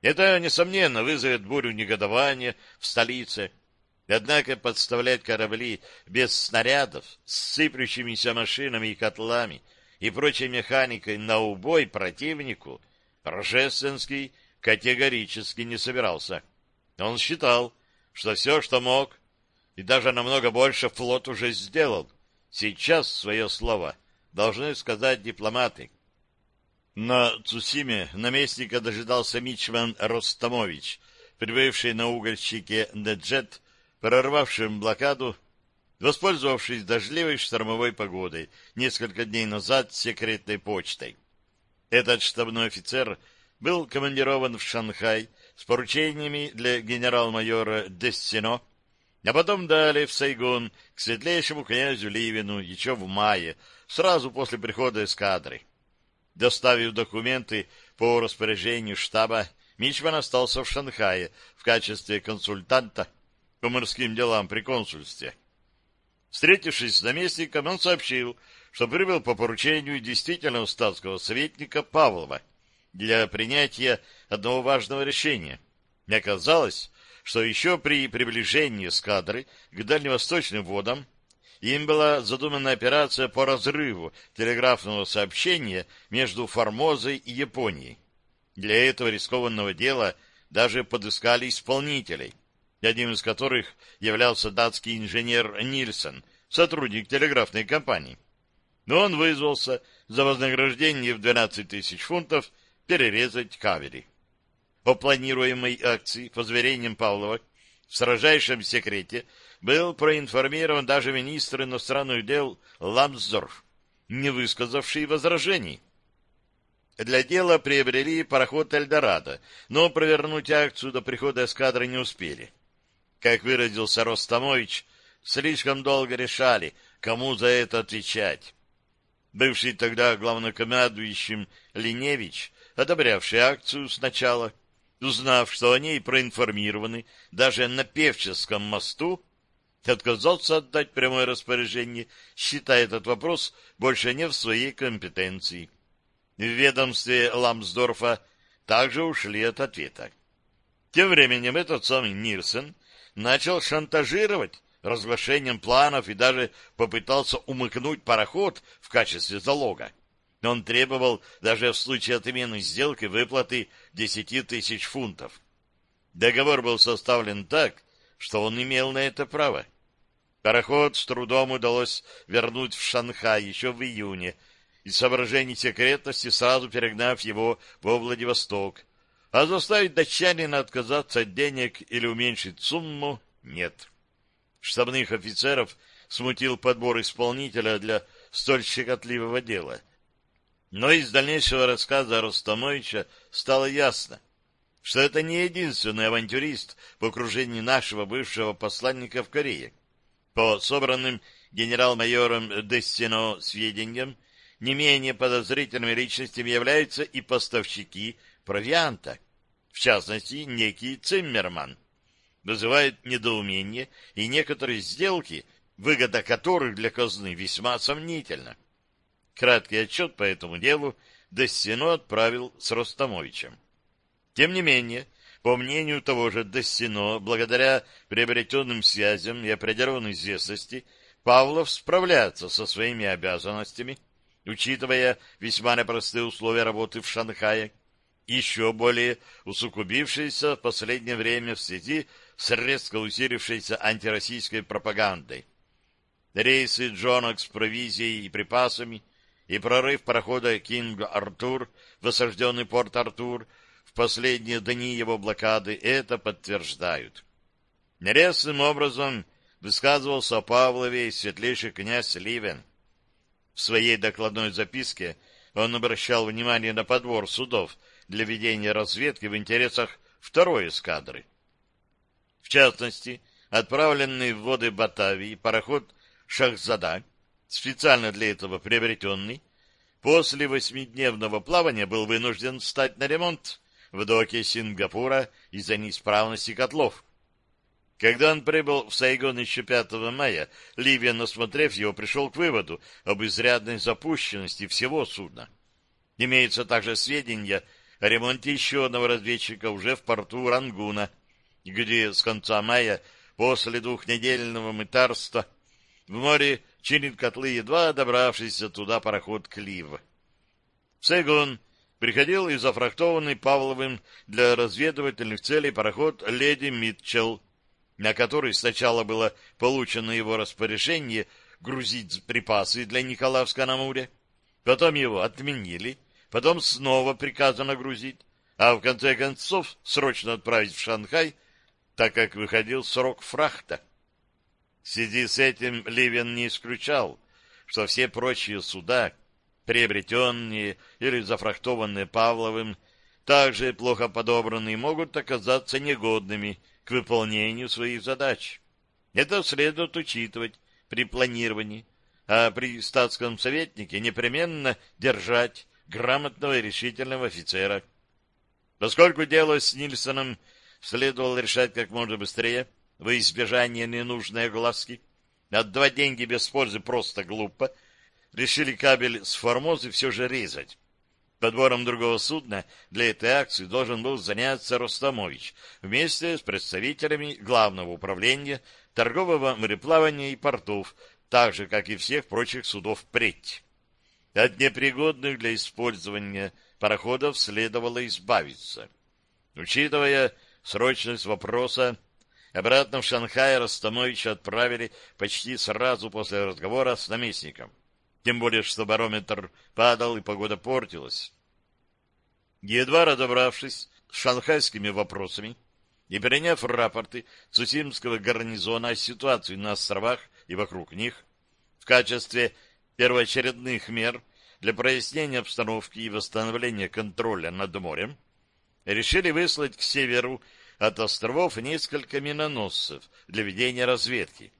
Это, несомненно, вызовет бурю негодования в столице. Однако подставлять корабли без снарядов, с сыплющимися машинами и котлами и прочей механикой на убой противнику Рожественский категорически не собирался. Он считал, что все, что мог, и даже намного больше флот уже сделал. Сейчас свое слово должны сказать дипломаты. На Цусиме наместника дожидался Мичман Ростамович, прибывший на угольщике Неджет, прорвавшим блокаду, воспользовавшись дождливой штормовой погодой несколько дней назад секретной почтой. Этот штабной офицер — был командирован в Шанхай с поручениями для генерал-майора Дессино, а потом далее в Сайгон к светлейшему князю Ливину еще в мае, сразу после прихода эскадры. Доставив документы по распоряжению штаба, Мичман остался в Шанхае в качестве консультанта по морским делам при консульстве. Встретившись с наместником, он сообщил, что прибыл по поручению действительного статского советника Павлова — для принятия одного важного решения. И оказалось, что еще при приближении эскадры к дальневосточным водам им была задумана операция по разрыву телеграфного сообщения между Формозой и Японией. Для этого рискованного дела даже подыскали исполнителей, одним из которых являлся датский инженер Нильсон, сотрудник телеграфной компании. Но он вызвался за вознаграждение в 12 тысяч фунтов перерезать кавери. О планируемой акции по заверениям Павлова в строжайшем секрете был проинформирован даже министр иностранных дел Ламсдорф, не высказавший возражений. Для дела приобрели пароход «Эльдорадо», но провернуть акцию до прихода эскадры не успели. Как выразился Ростамович, слишком долго решали, кому за это отвечать. Бывший тогда главнокомандующим Линевич одобрявший акцию сначала, узнав, что о ней проинформированы даже на Певческом мосту, отказался отдать прямое распоряжение, считая этот вопрос больше не в своей компетенции. В ведомстве Ламсдорфа также ушли от ответа. Тем временем этот самый Нирсен начал шантажировать разглашением планов и даже попытался умыкнуть пароход в качестве залога. Он требовал даже в случае отмены сделки выплаты 10 тысяч фунтов. Договор был составлен так, что он имел на это право. Пароход с трудом удалось вернуть в Шанхай еще в июне, из соображений секретности сразу перегнав его во Владивосток, а заставить датчанина отказаться от денег или уменьшить сумму нет. Штабных офицеров смутил подбор исполнителя для столь щекотливого дела — но из дальнейшего рассказа Ростомовича стало ясно, что это не единственный авантюрист в окружении нашего бывшего посланника в Корее. По собранным генерал-майором Дестино сведениям, не менее подозрительными личностями являются и поставщики провианта. в частности, некий Циммерман. Вызывает недоумение и некоторые сделки, выгода которых для казны весьма сомнительна. Краткий отчет по этому делу Дессино отправил с Ростомовичем. Тем не менее, по мнению того же Дессино, благодаря приобретенным связям и определенной известности, Павлов справляется со своими обязанностями, учитывая весьма непростые условия работы в Шанхае, еще более усугубившиеся в последнее время в связи с резко усилившейся антироссийской пропагандой. Рейсы Джонок с провизией и припасами и прорыв парохода Кинг-Артур в осажденный порт Артур последние дни его блокады это подтверждают. Нерезным образом высказывался о Павлове и светлейший князь Ливен. В своей докладной записке он обращал внимание на подбор судов для ведения разведки в интересах второй эскадры. В частности, отправленный в воды Батавии пароход «Шахзада», специально для этого приобретенный, после восьмидневного плавания был вынужден встать на ремонт в доке Сингапура из-за неисправности котлов. Когда он прибыл в Сайгон еще 5 мая, Ливиан, осмотрев его, пришел к выводу об изрядной запущенности всего судна. Имеются также сведения о ремонте еще одного разведчика уже в порту Рангуна, где с конца мая, после двухнедельного мытарства, в море чинит котлы, едва добравшийся туда пароход Клив. В Сайгон приходил и зафрахтованный Павловым для разведывательных целей пароход «Леди Митчелл», на который сначала было получено его распоряжение грузить припасы для Николаевска на море, потом его отменили, потом снова приказано грузить, а в конце концов срочно отправить в Шанхай, так как выходил срок фрахта. В связи с этим Ливен не исключал, что все прочие суда, приобретенные или зафрахтованные Павловым, также плохо подобранные, могут оказаться негодными к выполнению своих задач. Это следует учитывать при планировании, а при статском советнике непременно держать грамотного и решительного офицера. Поскольку дело с Нильсоном следовало решать как можно быстрее, во избежание ненужной огласки. Отдавать деньги без пользы просто глупо. Решили кабель с Формозы все же резать. Подбором другого судна для этой акции должен был заняться Ростомович вместе с представителями Главного управления торгового мореплавания и портов, так же, как и всех прочих судов преть. От непригодных для использования пароходов следовало избавиться. Учитывая срочность вопроса, Обратно в Шанхай Ростомовича отправили почти сразу после разговора с наместником. Тем более, что барометр падал и погода портилась. Едва разобравшись с шанхайскими вопросами и приняв рапорты Цусимского гарнизона о ситуации на островах и вокруг них, в качестве первоочередных мер для прояснения обстановки и восстановления контроля над морем, решили выслать к северу от островов несколько миноносцев для ведения разведки.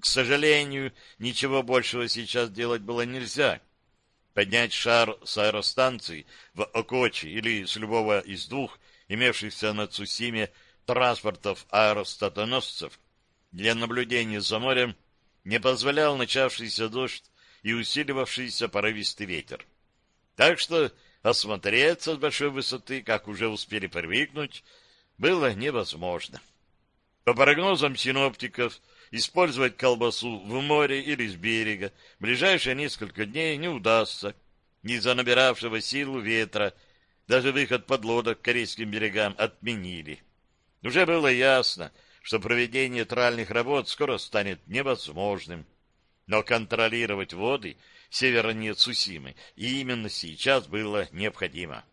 К сожалению, ничего большего сейчас делать было нельзя. Поднять шар с аэростанции в Окочи или с любого из двух имевшихся на Цусиме транспортов аэростатоносцев для наблюдения за морем не позволял начавшийся дождь и усиливавшийся порывистый ветер. Так что осмотреться с большой высоты, как уже успели привыкнуть, было невозможно. По прогнозам синоптиков, использовать колбасу в море или с берега ближайшие несколько дней не удастся из-за набиравшего силу ветра. Даже выход подлодок к корейским берегам отменили. Уже было ясно, что проведение тральных работ скоро станет невозможным. Но контролировать воды севернее Цусимы и именно сейчас было необходимо.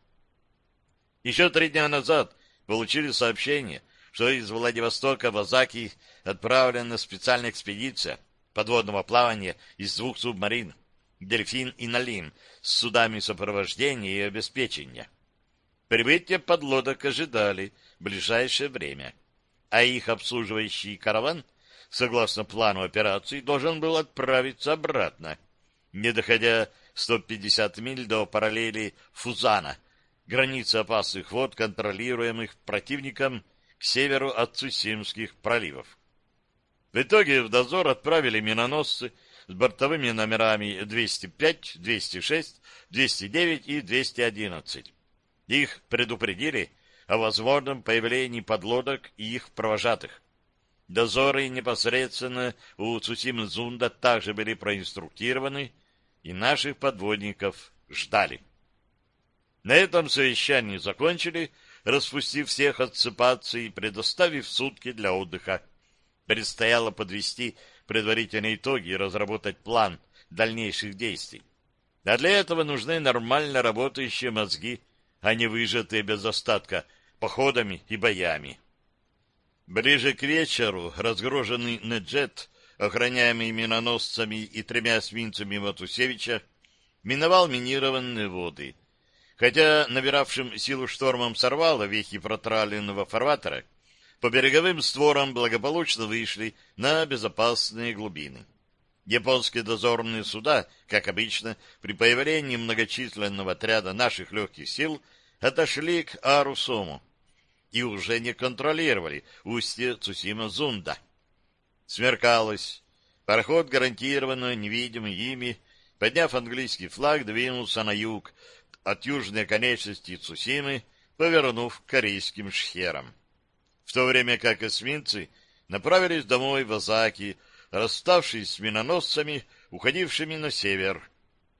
Еще три дня назад получили сообщение, что из Владивостока в Азаки отправлена специальная экспедиция подводного плавания из двух субмарин «Дельфин» и «Налим» с судами сопровождения и обеспечения. Прибытие подлодок ожидали в ближайшее время, а их обслуживающий караван, согласно плану операции, должен был отправиться обратно, не доходя 150 миль до параллели Фузана, границы опасных вод, контролируемых противником к северу от Цусимских проливов. В итоге в дозор отправили миноносцы с бортовыми номерами 205, 206, 209 и 211. Их предупредили о возможном появлении подлодок и их провожатых. Дозоры непосредственно у Цусимы-Зунда также были проинструктированы, и наших подводников ждали. На этом совещание закончили, распустив всех отсыпаться и предоставив сутки для отдыха. Предстояло подвести предварительные итоги и разработать план дальнейших действий. А для этого нужны нормально работающие мозги, а не выжатые без остатка походами и боями. Ближе к вечеру разгруженный Неджет, охраняемый миноносцами и тремя эсминцами Матусевича, миновал минированные воды. Хотя набиравшим силу штормом сорвало вехи протраленного фарватера, по береговым створам благополучно вышли на безопасные глубины. Японские дозорные суда, как обычно, при появлении многочисленного отряда наших легких сил отошли к Арусому и уже не контролировали устье Цусима-Зунда. Смеркалось. Пароход, гарантированно невидимый ими, подняв английский флаг, двинулся на юг, от южной конечности Цусимы, повернув к корейским шхерам в то время как эсминцы направились домой в Азаки, расставшись с миноносцами, уходившими на север.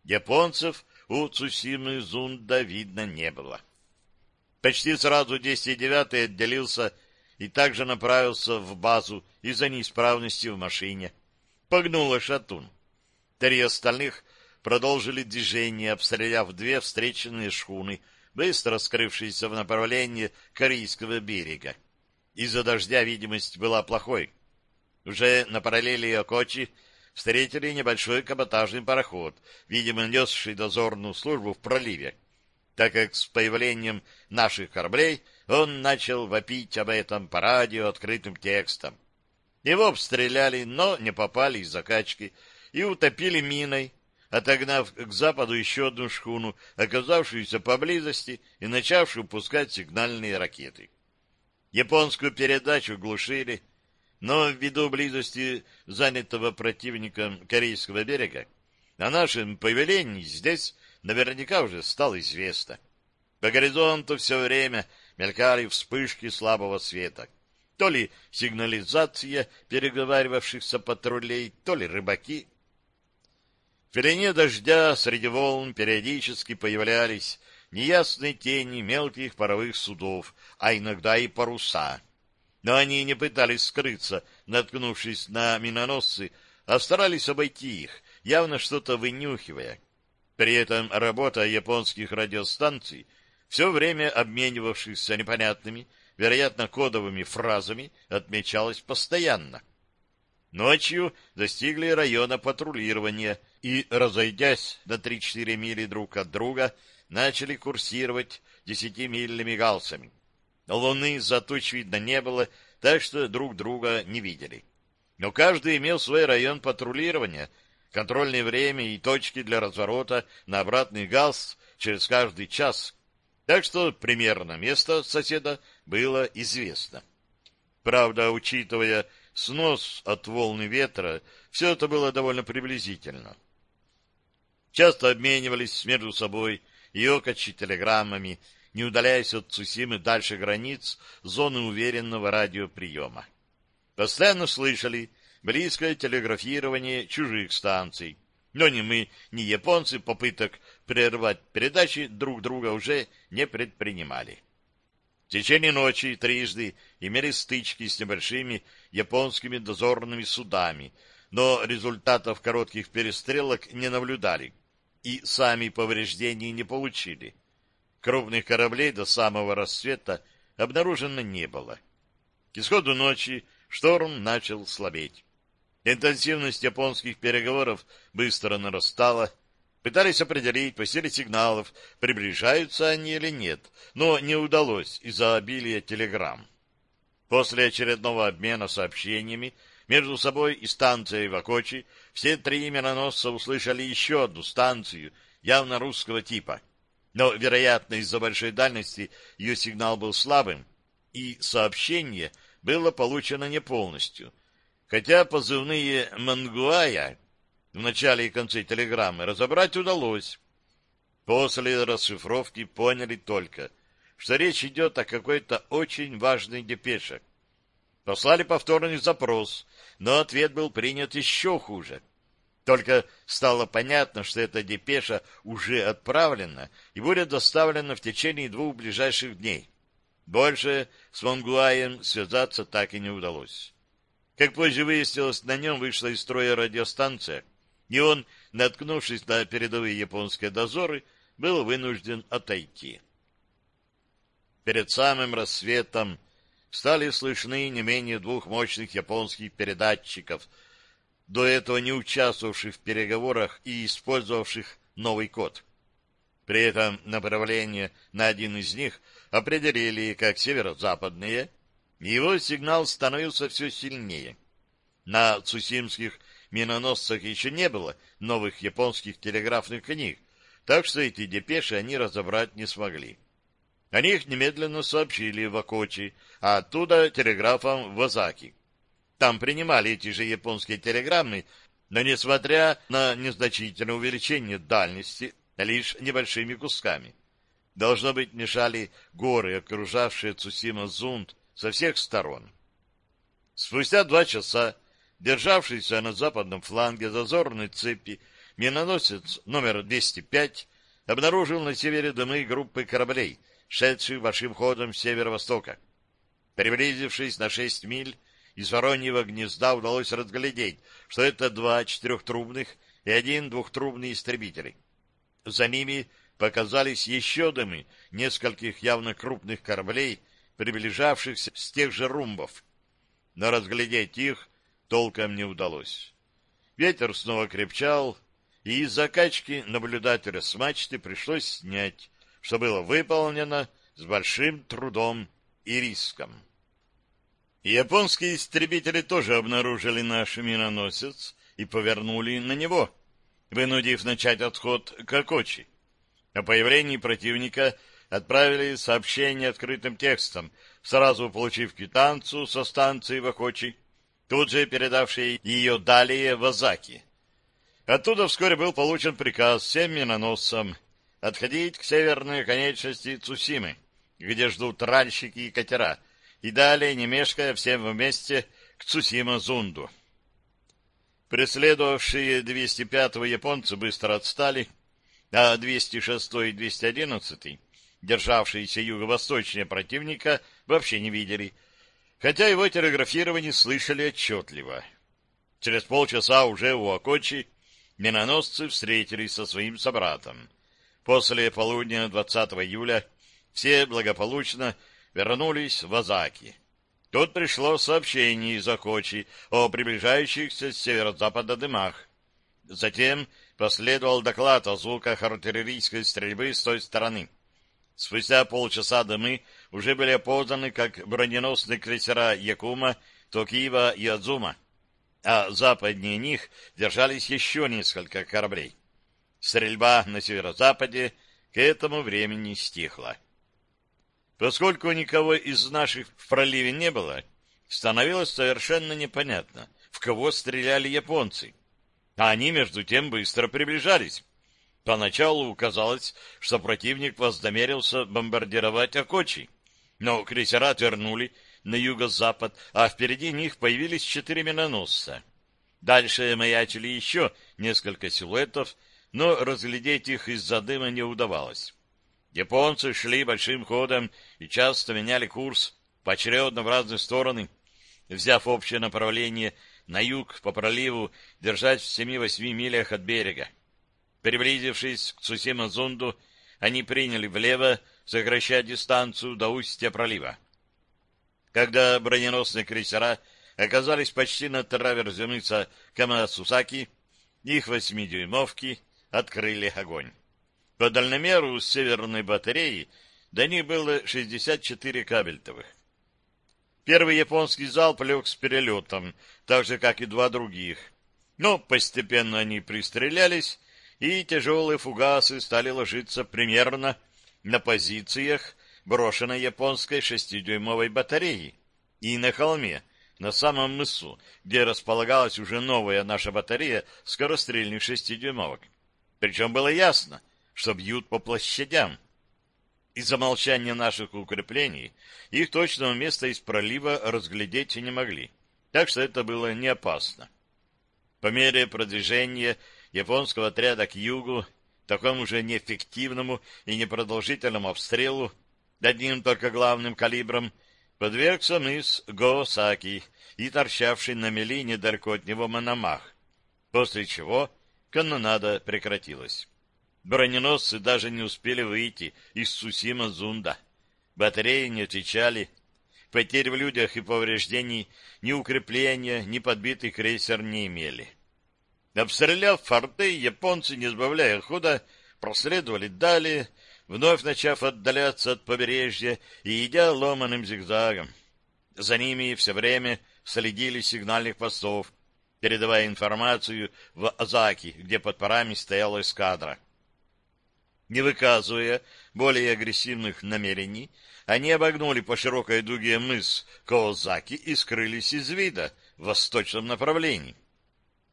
Японцев у Цусимы Зунда видно не было. Почти сразу 209-й отделился и также направился в базу из-за неисправности в машине. Погнула шатун. Три остальных продолжили движение, обстреляв две встреченные шхуны, быстро скрывшиеся в направлении Корейского берега. Из-за дождя видимость была плохой. Уже на параллели Окочи встретили небольшой каботажный пароход, видимо, несший дозорную службу в проливе, так как с появлением наших кораблей он начал вопить об этом по радио открытым текстом. Его обстреляли, но не попали из закачки и утопили миной, отогнав к западу еще одну шхуну, оказавшуюся поблизости и начавшую пускать сигнальные ракеты. Японскую передачу глушили, но ввиду близости занятого противником Корейского берега о нашем появлении здесь наверняка уже стало известно. По горизонту все время мелькали вспышки слабого света. То ли сигнализация переговаривавшихся патрулей, то ли рыбаки. Пелене дождя среди волн периодически появлялись неясные тени мелких паровых судов, а иногда и паруса. Но они не пытались скрыться, наткнувшись на миноносцы, а старались обойти их, явно что-то вынюхивая. При этом работа японских радиостанций, все время обменивавшихся непонятными, вероятно, кодовыми фразами, отмечалась постоянно. Ночью достигли района патрулирования и, разойдясь на 3-4 мили друг от друга, начали курсировать десятимильными галсами. Луны за туч видно не было, так что друг друга не видели. Но каждый имел свой район патрулирования, контрольное время и точки для разворота на обратный галс через каждый час, так что примерно место соседа было известно. Правда, учитывая снос от волны ветра, все это было довольно приблизительно. Часто обменивались между собой и окачи телеграммами, не удаляясь от Цусимы дальше границ зоны уверенного радиоприема. Постоянно слышали близкое телеграфирование чужих станций, но ни мы, ни японцы попыток прервать передачи друг друга уже не предпринимали. В течение ночи трижды имели стычки с небольшими японскими дозорными судами, но результатов коротких перестрелок не наблюдали и сами повреждений не получили. Крупных кораблей до самого рассвета обнаружено не было. К исходу ночи шторм начал слабеть. Интенсивность японских переговоров быстро нарастала. Пытались определить по силе сигналов, приближаются они или нет, но не удалось из-за обилия телеграмм. После очередного обмена сообщениями между собой и станцией Вакочи все три миноносца услышали еще одну станцию, явно русского типа. Но, вероятно, из-за большой дальности ее сигнал был слабым, и сообщение было получено не полностью. Хотя позывные «Мангуая» в начале и конце телеграммы разобрать удалось. После расшифровки поняли только, что речь идет о какой-то очень важной депеше. Послали повторный запрос, но ответ был принят еще хуже. Только стало понятно, что эта депеша уже отправлена и будет доставлена в течение двух ближайших дней. Больше с Монгуаем связаться так и не удалось. Как позже выяснилось, на нем вышла из строя радиостанция, и он, наткнувшись на передовые японские дозоры, был вынужден отойти. Перед самым рассветом стали слышны не менее двух мощных японских передатчиков, до этого не участвовавших в переговорах и использовавших новый код. При этом направление на один из них определили как северо-западные, его сигнал становился все сильнее. На цусимских миноносцах еще не было новых японских телеграфных книг, так что эти депеши они разобрать не смогли. О них немедленно сообщили в Акочи, а оттуда телеграфом в Азаки. Там принимали эти же японские телеграммы, но, несмотря на незначительное увеличение дальности, лишь небольшими кусками. Должно быть, мешали горы, окружавшие Цусима-Зунд со всех сторон. Спустя два часа, державшийся на западном фланге зазорной цепи, миноносец номер 205 обнаружил на севере дымы группы кораблей, шедших большим ходом с северо-востока. Приблизившись на шесть миль, из вороньего гнезда удалось разглядеть, что это два четырехтрубных и один двухтрубный истребители. За ними показались еще дымы нескольких явно крупных кораблей, приближавшихся с тех же румбов. Но разглядеть их толком не удалось. Ветер снова крепчал, и из-за качки наблюдателя с мачты пришлось снять, что было выполнено с большим трудом и риском. Японские истребители тоже обнаружили наш миноносец и повернули на него, вынудив начать отход к Акочи. О появлении противника отправили сообщение открытым текстом, сразу получив квитанцию со станции в Акочи, тут же передавшие ее далее в Азаки. Оттуда вскоре был получен приказ всем миноносцам отходить к северной конечности Цусимы, где ждут тральщики и катера — и далее, не мешкая, всем вместе к Цусима-Зунду. Преследовавшие 205-го японцы быстро отстали, а 206 и 211 державшиеся юго-восточнее противника, вообще не видели, хотя его телеграфирование слышали отчетливо. Через полчаса уже у Акочи миноносцы встретились со своим собратом. После полудня 20 июля все благополучно вернулись в Азаки. Тут пришло сообщение из Акочи о приближающихся с северо-запада дымах. Затем последовал доклад о звуках артиллерийской стрельбы с той стороны. Спустя полчаса дымы уже были опознаны как броненосные крейсера Якума, Токиева и Адзума, а западнее них держались еще несколько кораблей. Стрельба на северо-западе к этому времени стихла. Поскольку никого из наших в проливе не было, становилось совершенно непонятно, в кого стреляли японцы. А они, между тем, быстро приближались. Поначалу казалось, что противник вознамерился бомбардировать Окочи, но крейсера отвернули на юго-запад, а впереди них появились четыре миноносца. Дальше маячили еще несколько силуэтов, но разглядеть их из-за дыма не удавалось. Японцы шли большим ходом и часто меняли курс поочередно в разные стороны, взяв общее направление на юг по проливу, держать в семи-восьми милях от берега. Приблизившись к Цусима-Зунду, они приняли влево, сокращая дистанцию до устья пролива. Когда броненосные крейсера оказались почти на траверзе мыса Камасусаки, их восьмидюймовки открыли огонь. По дальномеру с северной батареи до них было 64 кабельтовых. Первый японский залп лег с перелетом, так же, как и два других. Но постепенно они пристрелялись, и тяжелые фугасы стали ложиться примерно на позициях брошенной японской шестидюймовой батареи и на холме, на самом мысу, где располагалась уже новая наша батарея скорострельных шестидюймовок. Причем было ясно, что бьют по площадям. Из-за молчания наших укреплений их точного места из пролива разглядеть не могли, так что это было не опасно. По мере продвижения японского отряда к югу, такому же неэффективному и непродолжительному обстрелу, одним только главным калибром, подвергся мыс Гоосаки и торчавший на мели недалеко от него Мономах, после чего канонада прекратилась. Броненосцы даже не успели выйти из Сусима-Зунда. Батареи не отвечали. Потерь в людях и повреждений ни укрепления, ни подбитый крейсер не имели. Обстреляв форты, японцы, не сбавляя хода, проследовали далее, вновь начав отдаляться от побережья и идя ломаным зигзагом. За ними все время следили сигнальных постов, передавая информацию в Азаки, где под парами стояла эскадра. Не выказывая более агрессивных намерений, они обогнули по широкой дуге мыс Коозаки и скрылись из вида в восточном направлении.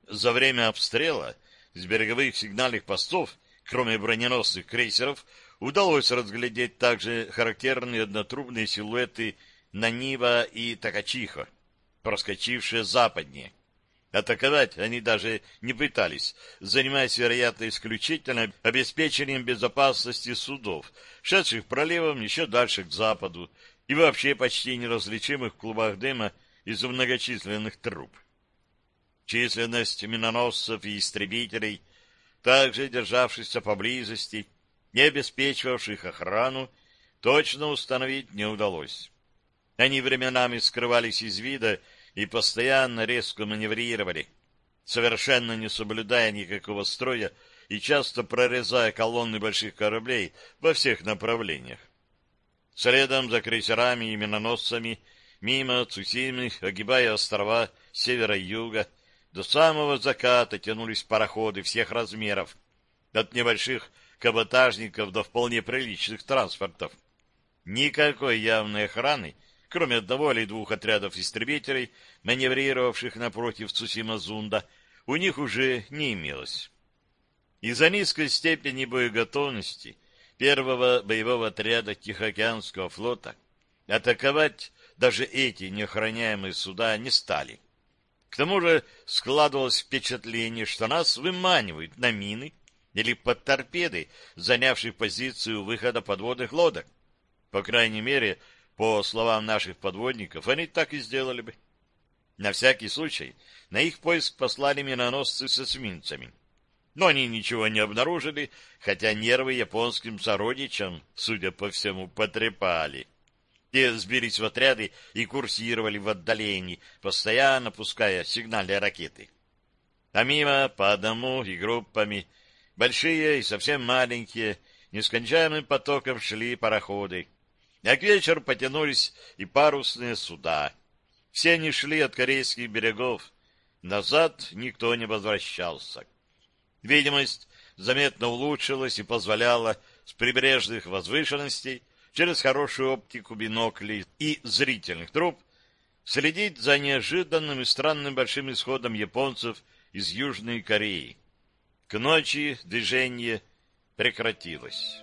За время обстрела с береговых сигнальных постов, кроме броненосных крейсеров, удалось разглядеть также характерные однотрубные силуэты Нанива и Такачиха, проскочившие западнее. Атаковать они даже не пытались, занимаясь, вероятно, исключительно обеспечением безопасности судов, шедших проливом еще дальше к западу и вообще почти неразличимых в клубах дыма из многочисленных труб. Численность миноносцев и истребителей, также державшихся поблизости, не обеспечивавших охрану, точно установить не удалось. Они временами скрывались из вида и постоянно резко маневрировали, совершенно не соблюдая никакого строя и часто прорезая колонны больших кораблей во всех направлениях. Следом за крейсерами и миноносцами, мимо Цусимы, огибая острова севера и юга, до самого заката тянулись пароходы всех размеров, от небольших каботажников до вполне приличных транспортов. Никакой явной охраны кроме одного или двух отрядов истребителей, маневрировавших напротив Цусима-Зунда, у них уже не имелось. Из-за низкой степени боеготовности первого боевого отряда Тихоокеанского флота атаковать даже эти неохраняемые суда не стали. К тому же складывалось впечатление, что нас выманивают на мины или под торпеды, занявших позицию выхода подводных лодок. По крайней мере, по словам наших подводников, они так и сделали бы. На всякий случай на их поиск послали миноносцы с эсминцами. Но они ничего не обнаружили, хотя нервы японским сородичам, судя по всему, потрепали. Те сбились в отряды и курсировали в отдалении, постоянно пуская сигнальные ракеты. А мимо по одному и группами, большие и совсем маленькие, нескончаемым потоком шли пароходы. А к вечеру потянулись и парусные суда. Все они шли от корейских берегов. Назад никто не возвращался. Видимость заметно улучшилась и позволяла с прибрежных возвышенностей через хорошую оптику биноклей и зрительных труб следить за неожиданным и странным большим исходом японцев из Южной Кореи. К ночи движение прекратилось.